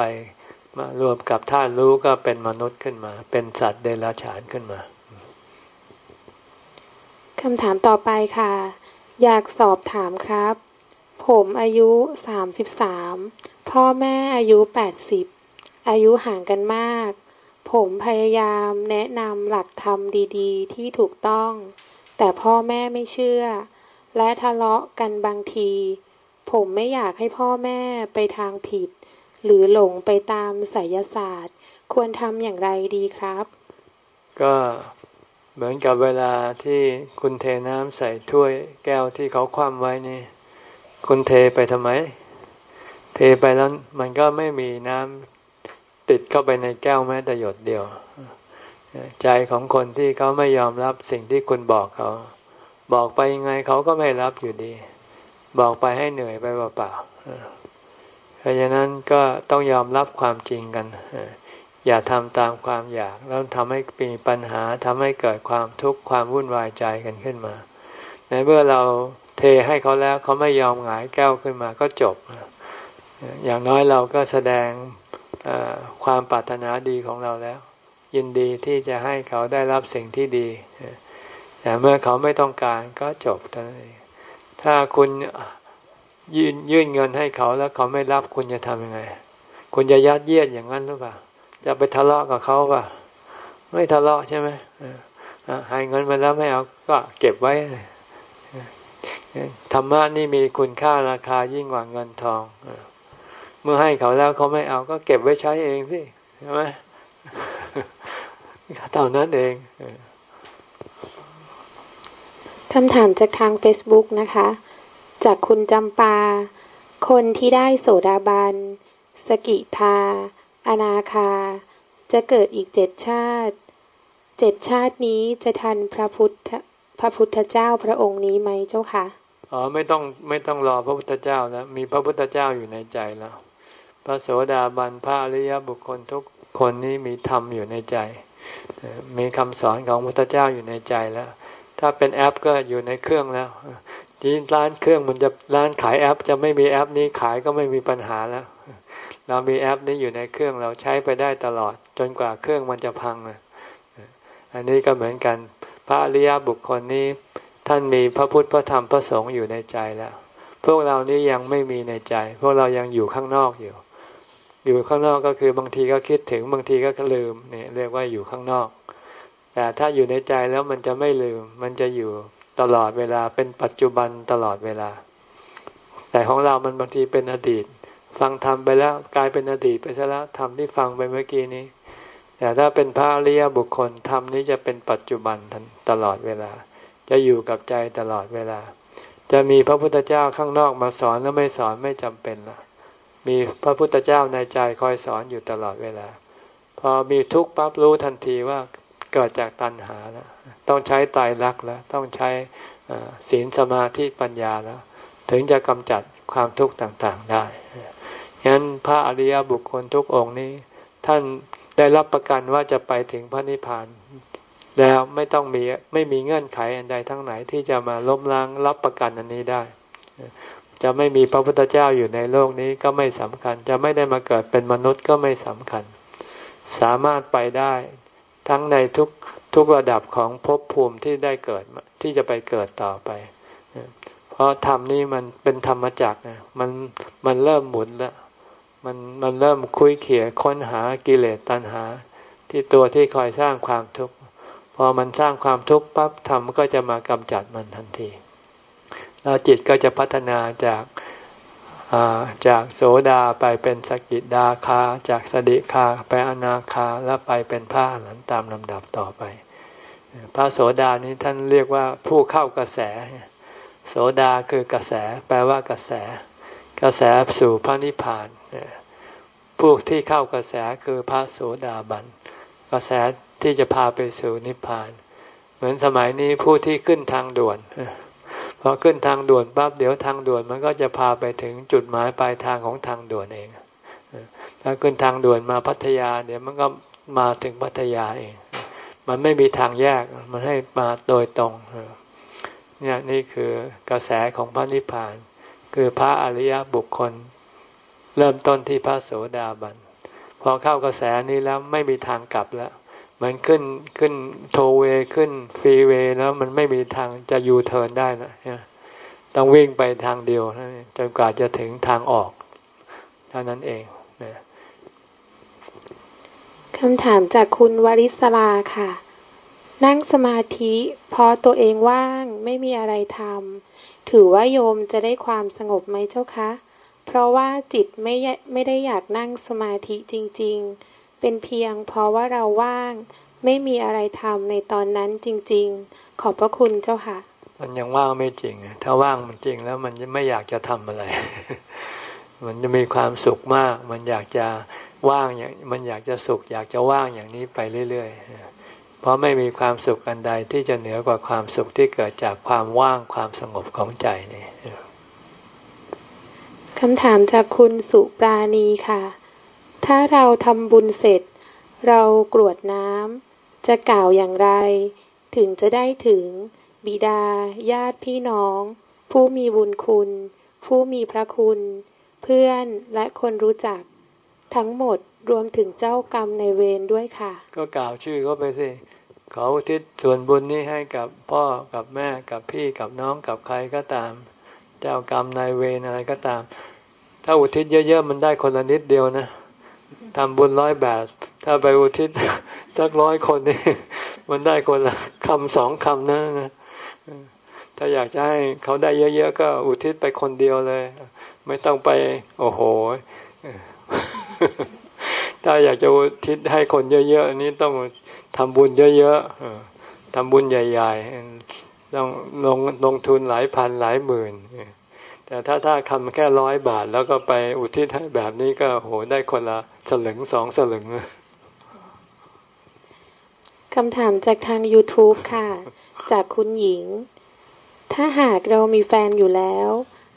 มารวมกับธาตุรู้ก็เป็นมนุษย์ขึ้นมา เป็นสัตว์เดรัจฉานขึ้นมาคำถามต่อไปค่ะ อยากสอบถามครับ ผมอายุสามสิบสามพ่อแม่อายุแปดสิบอายุห่างกันมาก ผมพยายามแนะนำหลักธรรมดีๆ ที่ถูกต้อง แต่พ่อแม่ไม่เชื่อ และทะเลาะกันบางที ผมไม่อยากให้พ่อแม่ไปทางผิด หรือหลงไปตามไสยศาสตร์ ควรทำอย่างไรดีครับ ก็เหมือนกับเวลาที่คุณเทน้ำใส่ถ้วยแก้วที่เขาคว่ำไว้นี่ คุณเทไปทำไม เทไปแล้วมันก็ไม่มีน้ำติดเข้าไปในแก้วแม้แต่หยดเดียว ใจของคนที่เขาไม่ยอมรับสิ่งที่คุณบอกเขา บอกไปยังไงเขาก็ไม่รับอยู่ดี บอกไปให้เหนื่อยไปเปล่าๆเพราะฉะนั้นก็ต้องยอมรับความจริงกันอย่าทำตามความอยาก แล้วทำให้มีปัญหาทำให้เกิดความทุกข์ความวุ่นวายใจกันขึ้นมา ในเมื่อเรา ทให้เขาแล้วเขาไม่ยอมหงายแก้วขึ้นมาก็จบ อย่างน้อยเราก็แสดงความปรารถนาดีของเราแล้ว ยินดีที่จะให้เขาได้รับสิ่งที่ดี แต่เมื่อเขาไม่ต้องการก็จบเท่านั้นเองถ้าคุณยื่นยื่นเงินให้เขาแล้วเขาไม่รับคุณจะทำยังไง คุณจะยัดเยียดอย่างนั้นหรือเปล่า จะไปทะเลาะกับเขาป่ะ ไม่ทะเลาะใช่ไหมให้เงินมาแล้วไม่เอาก็เก็บไว้ ธรรมะนี่มีคุณค่าราคายิ่งกว่าเงินทอง เมื่อให้เขาแล้วเขาไม่เอาก็เก็บไว้ใช้เองสิใช่ไหมเท่านั้นเองคำถามจากทาง Facebook นะคะ จากคุณจำปา คนที่ได้โสดาบัน สกิทา อนาคา จะเกิดอีกเจ็ดชาติ เจ็ดชาตินี้จะทันพระพุทธพระพุทธเจ้าพระองค์นี้ไหมเจ้าคะ อ๋อไม่ต้องไม่ต้องรอพระพุทธเจ้าแล้วมีพระพุทธเจ้าอยู่ในใจแล้วพระโสดาบันพระอริยบุคคลทุกคนนี้มีธรรมอยู่ในใจ มีคำสอนของพระพุทธเจ้าอยู่ในใจแล้ว ถ้าเป็นแอปก็อยู่ในเครื่องแล้วที่ร้านเครื่องมันจะร้านขายแอป จะไม่มีแอปนี้ขายก็ไม่มีปัญหาแล้ว เรามีแอปนี้อยู่ในเครื่องเราใช้ไปได้ตลอด จนกว่าเครื่องมันจะพังอันนี้ก็เหมือนกัน พระอริยบุคคลนี้ ท่านมีพระพุทธพระธรรมพระสงฆ์อยู่ในใจแล้ว พวกเรานี้ยังไม่มีในใจ พวกเรายังอยู่ข้างนอกอยู่ อยู่ข้างนอกก็คือบางทีก็คิดถึงบางทีก็ลืมเนี่ยเรียกว่าอยู่ข้างนอก แต่ถ้าอยู่ในใจแล้วมันจะไม่ลืม มันจะอยู่ตลอดเวลาเป็นปัจจุบันตลอดเวลา แต่ของเรามันบางทีเป็นอดีต ฟังธรรมไปแล้วกลายเป็นอดีตไปซะแล้วธรรมที่ฟังไปเมื่อกี้นี้ แต่ถ้าเป็นพระอริยบุคคลธรรมนี้จะเป็นปัจจุบันตลอดเวลา จะอยู่กับใจตลอดเวลา จะมีพระพุทธเจ้าข้างนอกมาสอนแล้วไม่สอนไม่จำเป็นละมีพระพุทธเจ้าในใจคอยสอนอยู่ตลอดเวลา พอมีทุกข์ปั๊บรู้ทันทีว่าเกิดจากตัณหาแล้วต้องใช้ตายรักแล้วต้องใช้ศีลสมาธิปัญญาแล้ว ถึงจะกำจัดความทุกข์ต่างๆได้ฉะนั้นพระอริยบุคคลทุกองค์นี้ ท่านได้รับประกันว่าจะไปถึงพระนิพพาน แล้วไม่ต้องมีไม่มีเงื่อนไขอันใดทั้งไหนที่จะมาล้มล้างรับประกันอันนี้ได้ จะไม่มีพระพุทธเจ้าอยู่ในโลกนี้ก็ไม่สำคัญ จะไม่ได้มาเกิดเป็นมนุษย์ก็ไม่สำคัญ สามารถไปได้ทั้งในทุกทุกระดับของภพภูมิที่ได้เกิดที่จะไปเกิดต่อไป เพราะธรรมนี้มันเป็นธรรมจักรนะมันมันเริ่มหมุนแล้วมันมันเริ่มคุยเขี่ยค้นหากิเลสตัณหา ที่ตัวที่คอยสร้างความทุกข์ พอมันสร้างความทุกข์ปั๊บธรรมก็จะมากำจัดมันทันทีแล้วจิตก็จะพัฒนาจากจากโสดาไปเป็นสกิดาคา จากสดิคาไปอนาคาแล้วไปเป็นพระหลันตามลำดับต่อไป พระโสดานี้ท่านเรียกว่าผู้เข้ากระแส โสดาคือกระแสแปลว่ากระแส กระแสสู่พระนิพพานพวกที่เข้ากระแสคือพระโสดาบัน กระแส ที่จะพาไปสู่นิพพาน เหมือนสมัยนี้ผู้ที่ขึ้นทางด่วนพอขึ้นทางด่วนปั๊บเดี๋ยวทางด่วนมันก็จะพาไปถึงจุดหมายปลายทางของทางด่วนเองถ้าขึ้นทางด่วนมาพัทยา เดี๋ยวมันก็มาถึงพัทยาเอง มันไม่มีทางแยกมันให้มาโดยตรงเนี่ยนี่คือกระแสของพระนิพพาน คือพระอริยบุคคล เริ่มต้นที่พระโสดาบันพอเข้ากระแสนี้แล้วไม่มีทางกลับแล้ว มือนขึ้นขึ้นโทเวขึ้นฟรีเวแล้วมันไม่มีทางจะยูเทิร์นได้นะต้องวิ่งไปทางเดียวจนกว่าจะถึงทางออกเท่านั้นเองนะคำถามจากคุณวริศลาค่ะ นั่งสมาธิพอตัวเองว่างไม่มีอะไรทำถือว่าโยมจะได้ความสงบไหมเจ้าคะ เพราะว่าจิตไม่ไม่ได้อยากนั่งสมาธิจริง ๆ เป็นเพียงเพราะว่าเราว่าง ไม่มีอะไรทำในตอนนั้นจริง ๆ ขอบพระคุณเจ้าค่ะ มันยังว่างไม่จริง ถ้าว่างมันจริงแล้วมันไม่อยากจะทำอะไร มันจะมีความสุขมาก มันอยากจะว่างอย่างมันอยากจะสุข อยากจะว่างอย่างนี้ไปเรื่อยๆ เพราะไม่มีความสุขอันใดที่จะเหนือกว่าความสุขที่เกิดจากความว่างความสงบของใจนี่คำถามจากคุณสุปราณีค่ะ ถ้าเราทำบุญเสร็จ เรากรวดน้ำจะกล่าวอย่างไร ถึงจะได้ถึง บิดา ญาติพี่น้อง ผู้มีบุญคุณ ผู้มีพระคุณ เพื่อนและคนรู้จัก ทั้งหมดรวมถึงเจ้ากรรมในเวรด้วยค่ะ ก็กล่าวชื่อเขาไปสิขาอุทิศส่วนบุญนี้ให้กับพ่อกับแม่กับพี่กับน้องกับใครก็ตาม เจ้ากรรมนายเวรอะไรก็ตาม ถ้าอุทิศเยอะๆมันได้คนละนิดเดียวนะ ทำบุญร้อยแบบ ถ้าไปอุทิศสักร้อยคนนี่มันได้คนละคำสองคำนะนะถ้าอยากจะให้เขาได้เยอะๆก็อุทิศไปคนเดียวเลย ไม่ต้องไป โอ้โห ถ้าอยากจะอุทิศให้คนเยอะๆนี้ต้องทำบุญเยอะๆทำบุญใหญ่ ๆ ต้องลงลงทุนหลายพันหลายหมื่น แต่ถ้าถ้าคำแค่ร้อยบาท แล้วก็ไปอุทิศให้แบบนี้ก็โหได้คนละสลึงสองสลึงคำถามจากทาง YouTube ค่ะ จากคุณหญิง ถ้าหากเรามีแฟนอยู่แล้ว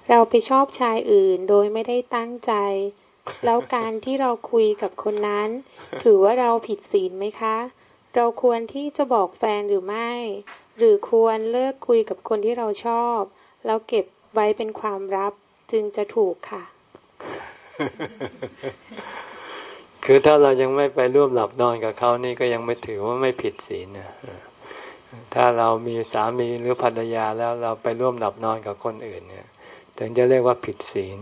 เราไปชอบชายอื่นโดยไม่ได้ตั้งใจ แล้วการที่เราคุยกับคนนั้น ถือว่าเราผิดศีลไหมคะ เราควรที่จะบอกแฟนหรือไม่ หรือควรเลิกคุยกับคนที่เราชอบ แล้วเก็บ ไว้เป็นความลับจึงจะถูกค่ะ คือถ้าเรายังไม่ไปร่วมหลับนอนกับเขานี่ก็ยังไม่ถือว่าไม่ผิดศีลนะถ้าเรามีสามีหรือภรรยาแล้วเราไปร่วมหลับนอนกับคนอื่นเนี่ย ถึงจะเรียกว่าผิดศีล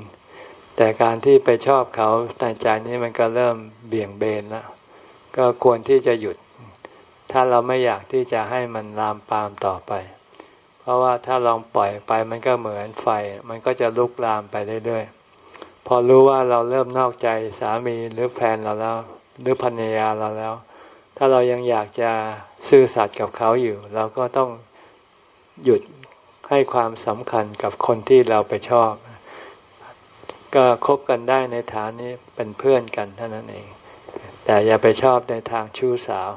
แต่การที่ไปชอบเขาในใจนี้มันก็เริ่มเบี่ยงเบนแล้ว ก็ควรที่จะหยุด ถ้าเราไม่อยากที่จะให้มันลามปามต่อไป เพราะว่าถ้าลองปล่อยไปมันก็เหมือนไฟ มันก็จะลุกลามไปเรื่อยๆ พอรู้ว่าเราเริ่มนอกใจสามีหรือแฟนเราแล้ว หรือภรรยาเราแล้ว ถ้าเรายังอยากจะซื่อสัตย์กับเขาอยู่ เราก็ต้องหยุดให้ความสำคัญกับคนที่เราไปชอบ ก็คบกันได้ในฐานนี้เป็นเพื่อนกันเท่านั้นเอง แต่อย่าไปชอบในทางชู้สาว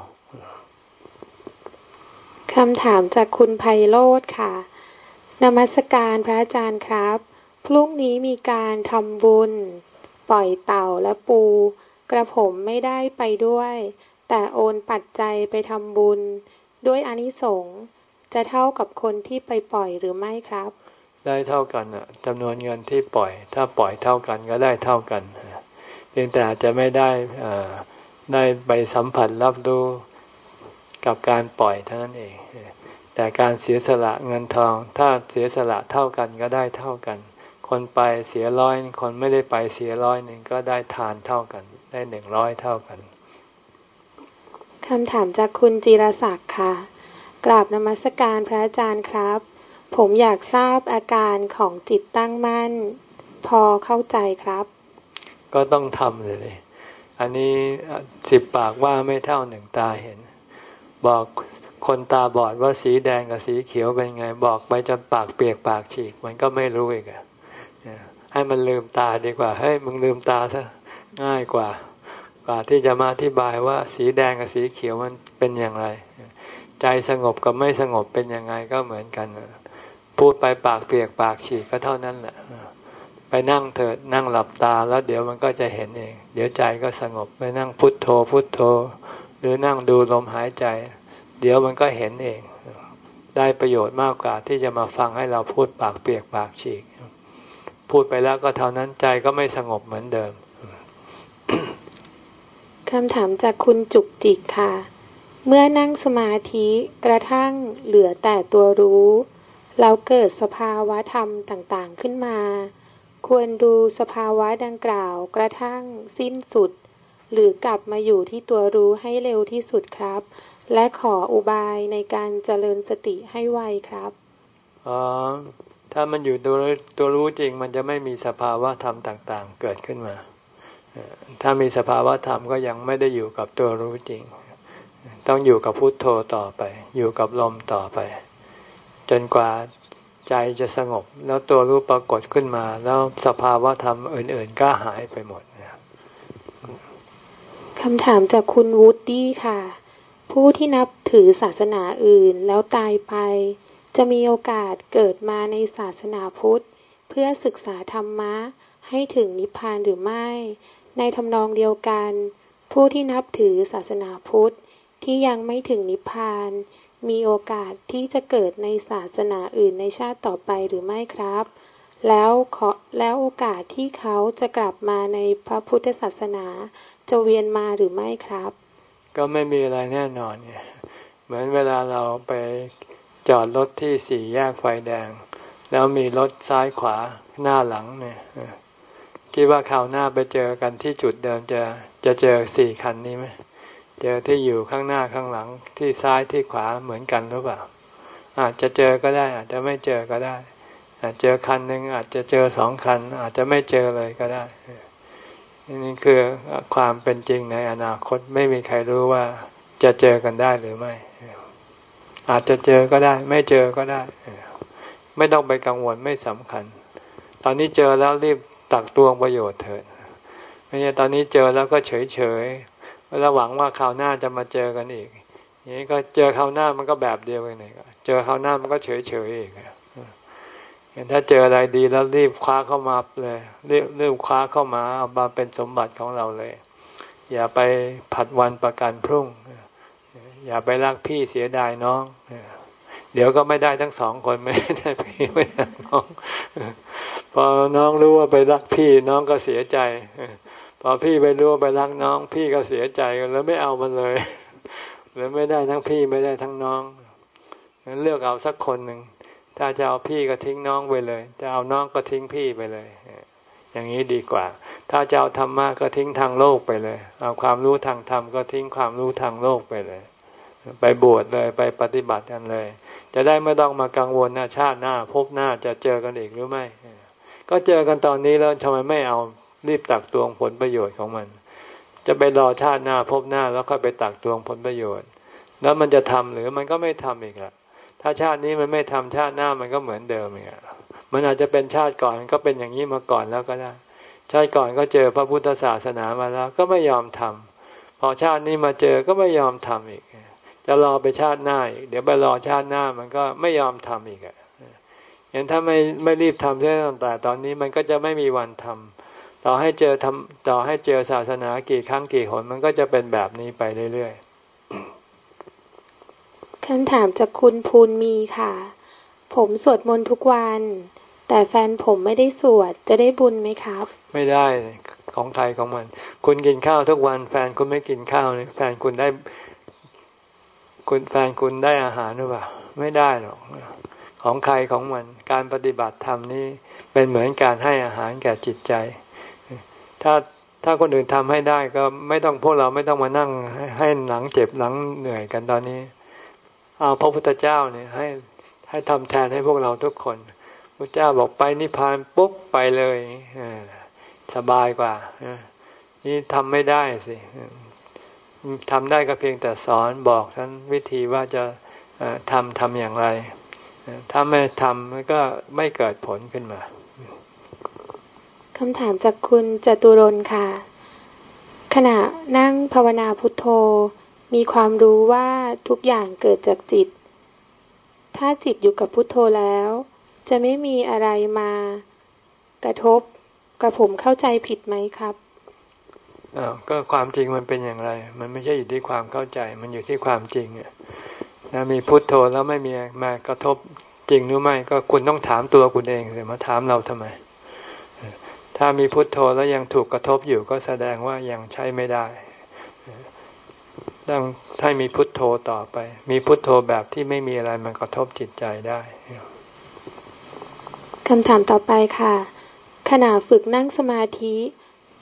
คำถามจากคุณไพโรธค่ะ นมัสการพระอาจารย์ครับ พรุ่งนี้มีการทำบุญ ปล่อยเต่าและปู กระผมไม่ได้ไปด้วย แต่โอนปัจจัยไปทำบุญ ด้วยอนิสงส์จะเท่ากับคนที่ไปปล่อยหรือไม่ครับ ได้เท่ากันอะจำนวนเงินที่ปล่อย ถ้าปล่อยเท่ากันก็ได้เท่ากันเพียงแต่อาจจะไม่ได้ได้ไปสัมผัสรับรู้ กับการปล่อยเท่านั้นเอง แต่การเสียสละเงินทอง ถ้าเสียสละเท่ากันก็ได้เท่ากัน คนไปเสียร้อยคนไม่ได้ไปเสียร้อยหนึ่งก็ได้ทานเท่ากัน ได้หนึ่งร้อยเท่ากันคำถามจากคุณจิรศักดิ์ค่ะ กราบนมัสการพระอาจารย์ครับ ผมอยากทราบอาการของจิตตั้งมั่น พอเข้าใจครับ ก็ต้องทำเลย อันนี้สิบปากว่าไม่เท่าหนึ่งตาเห็น บอกคนตาบอดว่าสีแดงกับสีเขียวเป็นไง บอกไปจนปากเปียกปากฉีก มันก็ไม่รู้อีกอะให้มันลืมตาดีกว่าให้ยมึงลืมตาซะง่ายกว่า กว่าที่จะมาอธิบายว่าสีแดงกับสีเขียวมันเป็นอย่างไร ใจสงบกับไม่สงบเป็นยังไงก็เหมือนกันพูดไปปากเปียกปากฉีกก็เท่านั้นแหละไปนั่งเถิดนั่งหลับตาแล้วเดี๋ยวมันก็จะเห็นเอง เดี๋ยวใจก็สงบไปนั่งพุทโธพุทโธ หรือนั่งดูลมหายใจ เดี๋ยวมันก็เห็นเอง ได้ประโยชน์มากกว่าที่จะมาฟังให้เราพูดปากเปียกปากฉีก พูดไปแล้วก็เท่านั้นใจก็ไม่สงบเหมือนเดิมคำถามจากคุณจุกจิกค่ะ เมื่อนั่งสมาธิกระทั่งเหลือแต่ตัวรู้แล้วเกิดสภาวะธรรมต่างๆขึ้นมา ควรดูสภาวะดังกล่าวกระทั่งสิ้นสุด หรือกลับมาอยู่ที่ตัวรู้ให้เร็วที่สุดครับ และขออุบายในการเจริญสติให้ไวครับอ๋อถ้ามันอยู่ตัวตัวรู้จริง มันจะไม่มีสภาวะธรรมต่าง ๆ เกิดขึ้นมา ถ้ามีสภาวะธรรมก็ยังไม่ได้อยู่กับตัวรู้จริง ต้องอยู่กับพุทโธต่อไป อยู่กับลมต่อไป จนกว่าใจจะสงบ แล้วตัวรู้ปรากฏขึ้นมา แล้วสภาวะธรรมอื่น ๆ ก็หายไปหมด คำถามจากคุณวูดดี้ค่ะ ผู้ที่นับถือศาสนาอื่นแล้วตายไป จะมีโอกาสเกิดมาในศาสนาพุทธ เพื่อศึกษาธรรมะให้ถึงนิพพานหรือไม่ ในทำนองเดียวกัน ผู้ที่นับถือศาสนาพุทธที่ยังไม่ถึงนิพพาน มีโอกาสที่จะเกิดในศาสนาอื่นในชาติต่อไปหรือไม่ครับ แล้วขอแล้วโอกาสที่เขาจะกลับมาในพระพุทธศาสนา จะเวียนมาหรือไม่ครับ ก็ไม่มีอะไรแน่นอนเนี่ยเหมือนเวลาเราไปจอดรถที่สี่แยกไฟแดง แล้วมีรถซ้ายขวาหน้าหลังเนี่ยคิดว่าคราวหน้าไปเจอกันที่จุดเดิมจะจะเจอสี่คันนี้ไหมเจอที่อยู่ข้างหน้าข้างหลังที่ซ้ายที่ขวาเหมือนกันหรือเปล่า อาจจะเจอก็ได้ อาจจะไม่เจอก็ได้ อาจเจอคันหนึ่งอาจจะเจอสองคัน อาจจะไม่เจอเลยก็ได้ นี่คือความเป็นจริงในอนาคตไม่มีใครรู้ว่าจะเจอกันได้หรือไม่ อาจจะเจอก็ได้ ไม่เจอก็ได้ ไม่ต้องไปกังวลไม่สำคัญ ตอนนี้เจอแล้วรีบตักตวงประโยชน์เถิดไม่ใช่ตอนนี้เจอแล้วก็เฉยเฉยแล้วหวังว่าคราวหน้าจะมาเจอกันอีกอย่างนี้ก็เจอคราวหน้ามันก็แบบเดียวกันเองเจอคราวหน้ามันก็เฉยเฉยอีก ถ้าเจออะไรดีแล้วรีบคว้าเข้ามาเลยรีบรีบคว้าเข้ามาเอามาเป็นสมบัติของเราเลย อย่าไปผัดวันประกันพรุ่ง อย่าไปรักพี่เสียดายน้อง เดี๋ยวก็ไม่ได้ทั้งสองคนไม่ได้พี่ไม่ได้น้องพอน้องรู้ว่าไปรักพี่น้องก็เสียใจพอพี่ไปรู้ว่าไปรักน้อง พี่ก็เสียใจแล้วไม่เอามันเลยแล้วไม่ได้ทั้งพี่ไม่ได้ทั้งน้องงั้นเลือกเอาสักคนหนึ่ง ถ้าจะเอาพี่ก็ทิ้งน้องไปเลย จะเอาน้องก็ทิ้งพี่ไปเลย อย่างนี้ดีกว่า ถ้าจะเอาธรรมะก็ทิ้งทางโลกไปเลย เอาความรู้ทางธรรมก็ทิ้งความรู้ทางโลกไปเลย ไปบวชเลยไปปฏิบัติกันเลย จะได้ไม่ต้องมากังวลนะชาติหน้าพบหน้าจะเจอกันอีกหรือไม่ ก็เจอกันตอนนี้แล้วทำไมไม่เอารีบตักตวงผลประโยชน์ของมัน จะไปรอชาติหน้าพบหน้าแล้วค่อยไปตักตวงผลประโยชน์ แล้วมันจะทำหรือมันก็ไม่ทำอีกละ ถ้าชาตินี้มันไม่ทำชาติหน้ามันก็เหมือนเดิมอีกมันอาจจะเป็นชาติก่อนก็เป็นอย่างนี้มาก่อนแล้วก็ได้ ชาติก่อนก็เจอพระพุทธศาสนามาแล้ว ก็ไม่ยอมทำพอชาตินี้มาเจอก็ไม่ยอมทำอีก จะรอไปชาติหน้าอีกเดี๋ยวไปรอชาติหน้ามันก็ไม่ยอมทำอีกอะอย่างถ้าไม่ไม่รีบทำเรื่อต่างๆตอนนี้มันก็จะไม่มีวันทำต่อให้เจอทำต่อให้เจอศาสนากี่ครั้งกี่หนมันก็จะเป็นแบบนี้ไปเรื่อยๆ คำถามจากคุณภูนมีค่ะ ผมสวดมนต์ทุกวัน แต่แฟนผมไม่ได้สวด จะได้บุญไหมครับ ไม่ได้ของใครของมัน คุณกินข้าวทุกวัน แฟนคุณไม่กินข้าวเนี่ยแฟนคุณได้ คุณแฟนคุณได้อาหารหรือเปล่า ไม่ได้หรอกของใครของมัน การปฏิบัติธรรมนี่เป็นเหมือนการให้อาหารแก่จิตใจ ถ้าถ้าคนอื่นทำให้ได้ก็ไม่ต้องพวกเราไม่ต้องมานั่งให้หลังเจ็บหลังเหนื่อยกันตอนนี้ เอาพระพุทธเจ้าเนี่ยให้ให้ทำแทนให้พวกเราทุกคนพระเจ้าบอกไปนิพพานปุ๊บไปเลยสบายกว่านี่ทำไม่ได้สิทำได้ก็เพียงแต่สอนบอกท่านวิธีว่าจะทำทำอย่างไรถ้าไม่ทำมันก็ไม่เกิดผลขึ้นมาคำถามจากคุณจตุรนค่ะ ขณะนั่งภาวนาพุทโธ มีความรู้ว่าทุกอย่างเกิดจากจิต ถ้าจิตอยู่กับพุทโธแล้ว จะไม่มีอะไรมา กระทบกระผมเข้าใจผิดไหมครับอ้าวก็ความจริงมันเป็นอย่างไร มันไม่ใช่อยู่ที่ความเข้าใจ มันอยู่ที่ความจริงอะนะมีพุทโธแล้วไม่มีมากระทบจริงหรือไม่ ก็คุณต้องถามตัวคุณเองเลยมาถามเราทำไม ถ้ามีพุทโธแล้วยังถูกกระทบอยู่ก็แสดงว่ายังใช้ไม่ได้ ต้องให้มีพุทโธต่อไป มีพุทโธแบบที่ไม่มีอะไรมันกระทบจิตใจได้คำถามต่อไปค่ะ ขณะฝึกนั่งสมาธิ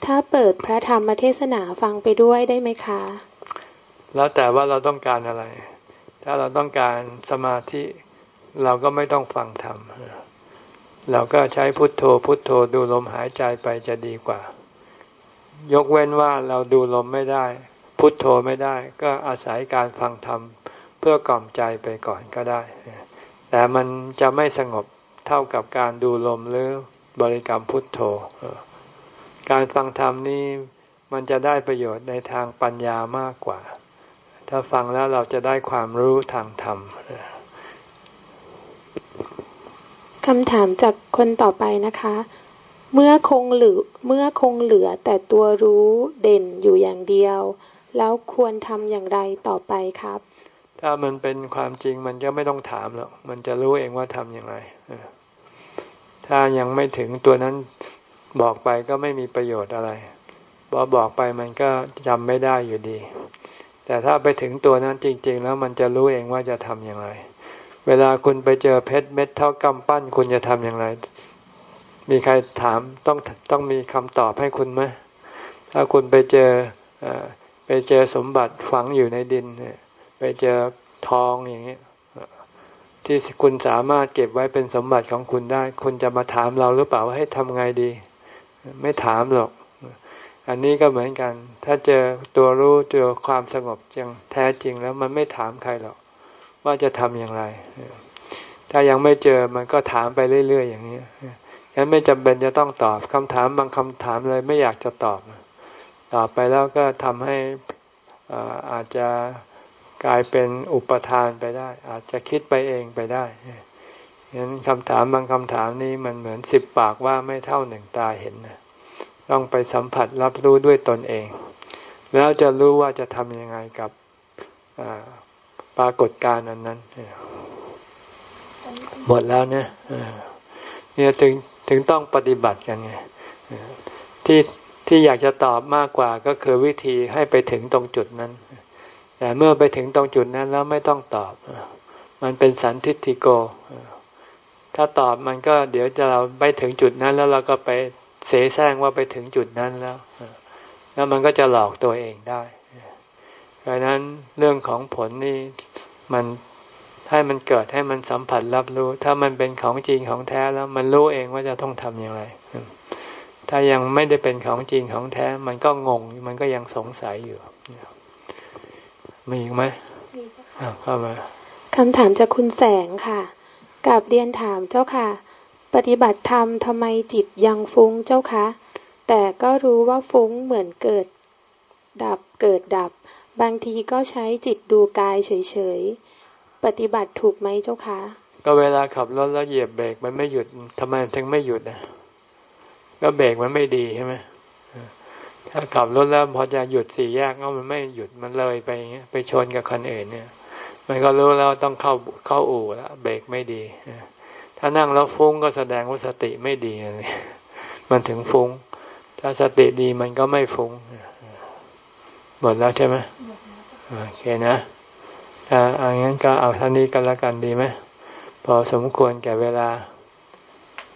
ถ้าเปิดพระธรรมเทศนาฟังไปด้วยได้ไหมคะ แล้วแต่ว่าเราต้องการอะไร ถ้าเราต้องการสมาธิเราก็ไม่ต้องฟังธรรมเราก็ใช้พุทโธพุทโธดูลมหายใจไปจะดีกว่า ยกเว้นว่าเราดูลมไม่ได้ พุทโธไม่ได้ก็อาศัยการฟังธรรมเพื่อกล่อมใจไปก่อนก็ได้ แต่มันจะไม่สงบเท่ากับการดูลมหรือบริกรรมพุทโธ การฟังธรรมนี้มันจะได้ประโยชน์ในทางปัญญามากกว่า ถ้าฟังแล้วเราจะได้ความรู้ทางธรรมคำถามจากคนต่อไปนะคะ เมื่อคงเหลือเมื่อคงเหลือแต่ตัวรู้เด่นอยู่อย่างเดียว แล้วควรทำอย่างไรต่อไปครับ ถ้ามันเป็นความจริงมันก็ไม่ต้องถามหรอกมันจะรู้เองว่าทำอย่างไรถ้ายังไม่ถึงตัวนั้นบอกไปก็ไม่มีประโยชน์อะไรพอบอกไปมันก็จำไม่ได้อยู่ดี แต่ถ้าไปถึงตัวนั้นจริง ๆ แล้วมันจะรู้เองว่าจะทำอย่างไร เวลาคุณไปเจอเพชรเม็ดเท่ากำปั้น คุณจะทำอย่างไร มีใครถามต้องต้องมีคำตอบให้คุณไหมถ้าคุณไปเจอ ไปเจอสมบัติฝังอยู่ในดิน ไปเจอทองอย่างนี้ที่คุณสามารถเก็บไว้เป็นสมบัติของคุณได้ คุณจะมาถามเราหรือเปล่าว่าให้ทำไงดี ไม่ถามหรอก อันนี้ก็เหมือนกัน ถ้าเจอตัวรู้เจอความสงบจริงแท้จริงแล้วมันไม่ถามใครหรอก ว่าจะทำอย่างไร ถ้ายังไม่เจอมันก็ถามไปเรื่อย ๆ อย่างนี้ฉะนั้นไม่จำเป็นจะต้องตอบคำถามบางคำถามเลยไม่อยากจะตอบ ตอไปแล้วก็ทำให้อาจจะกลายเป็นอุปทานไปได้ อาจจะคิดไปเองไปได้ฉะนั้นคำถามบางคำถามนี้มันเหมือนสิบปากว่าไม่เท่าหนึ่งตาเห็นนะต้องไปสัมผัสรับรู้ด้วยตนเอง แล้วจะรู้ว่าจะทำยังไงกับปรากฏการณ์อันนั้นหมดแล้วเนี่ยเนี่ยถึงถึงต้องปฏิบัติกันไงที่ ที่อยากจะตอบมากกว่าก็คือวิธีให้ไปถึงตรงจุดนั้น แต่เมื่อไปถึงตรงจุดนั้นแล้วไม่ต้องตอบ มันเป็นสันทิฏฐิโก ถ้าตอบมันก็เดี๋ยวจะเราไปถึงจุดนั้นแล้วเราก็ไปเสแสร้งว่าไปถึงจุดนั้นแล้ว แล้วมันก็จะหลอกตัวเองได้ดังนั้นเรื่องของผลนี่มันให้มันเกิดให้มันสัมผัสรับรู้ ถ้ามันเป็นของจริงของแท้แล้ว มันรู้เองว่าจะต้องทำอย่างไร ถ้ายังไม่ได้เป็นของจริงของแท้ มันก็งง มันก็ยังสงสัยอยู่ มีอีกไหมมีเจ้าค่ะเข้ามาคำถามจากคุณแสงค่ะกับเรียนถามเจ้าค่ะ ปฏิบัติธรรมทำไมจิตยังฟุ้งเจ้าคะแต่ก็รู้ว่าฟุ้งเหมือนเกิด ดับเกิดดับ บางทีก็ใช้จิตดูกายเฉยๆ ปฏิบัติถูกไหมเจ้าคะ ก็เวลาขับรถแล้วเหยียบเบรกมันไม่หยุดทำไมถึงไม่หยุดนะ ก็เบรกมันไม่ดีใช่ไหมถ้าขับรถแล้วพอจะหยุดสี่แยกก็มันไม่หยุดมันเลยไปเงี้ยไปชนกับคันอื่นเนี่ย มันก็รู้แล้วต้องเข้าเข้าอู่แล้วเบรกไม่ดีถ้านั่งแล้วฟุ้งก็แสดงว่าสติไม่ดีเลยมันถึงฟุ้ง ถ้าสติดีมันก็ไม่ฟุ้งหมดแล้วใช่ไหมโอเคนะถ้าอังั้นก็เอาท่านี้กันละกันดีไหมพอสมควรแก่เวลา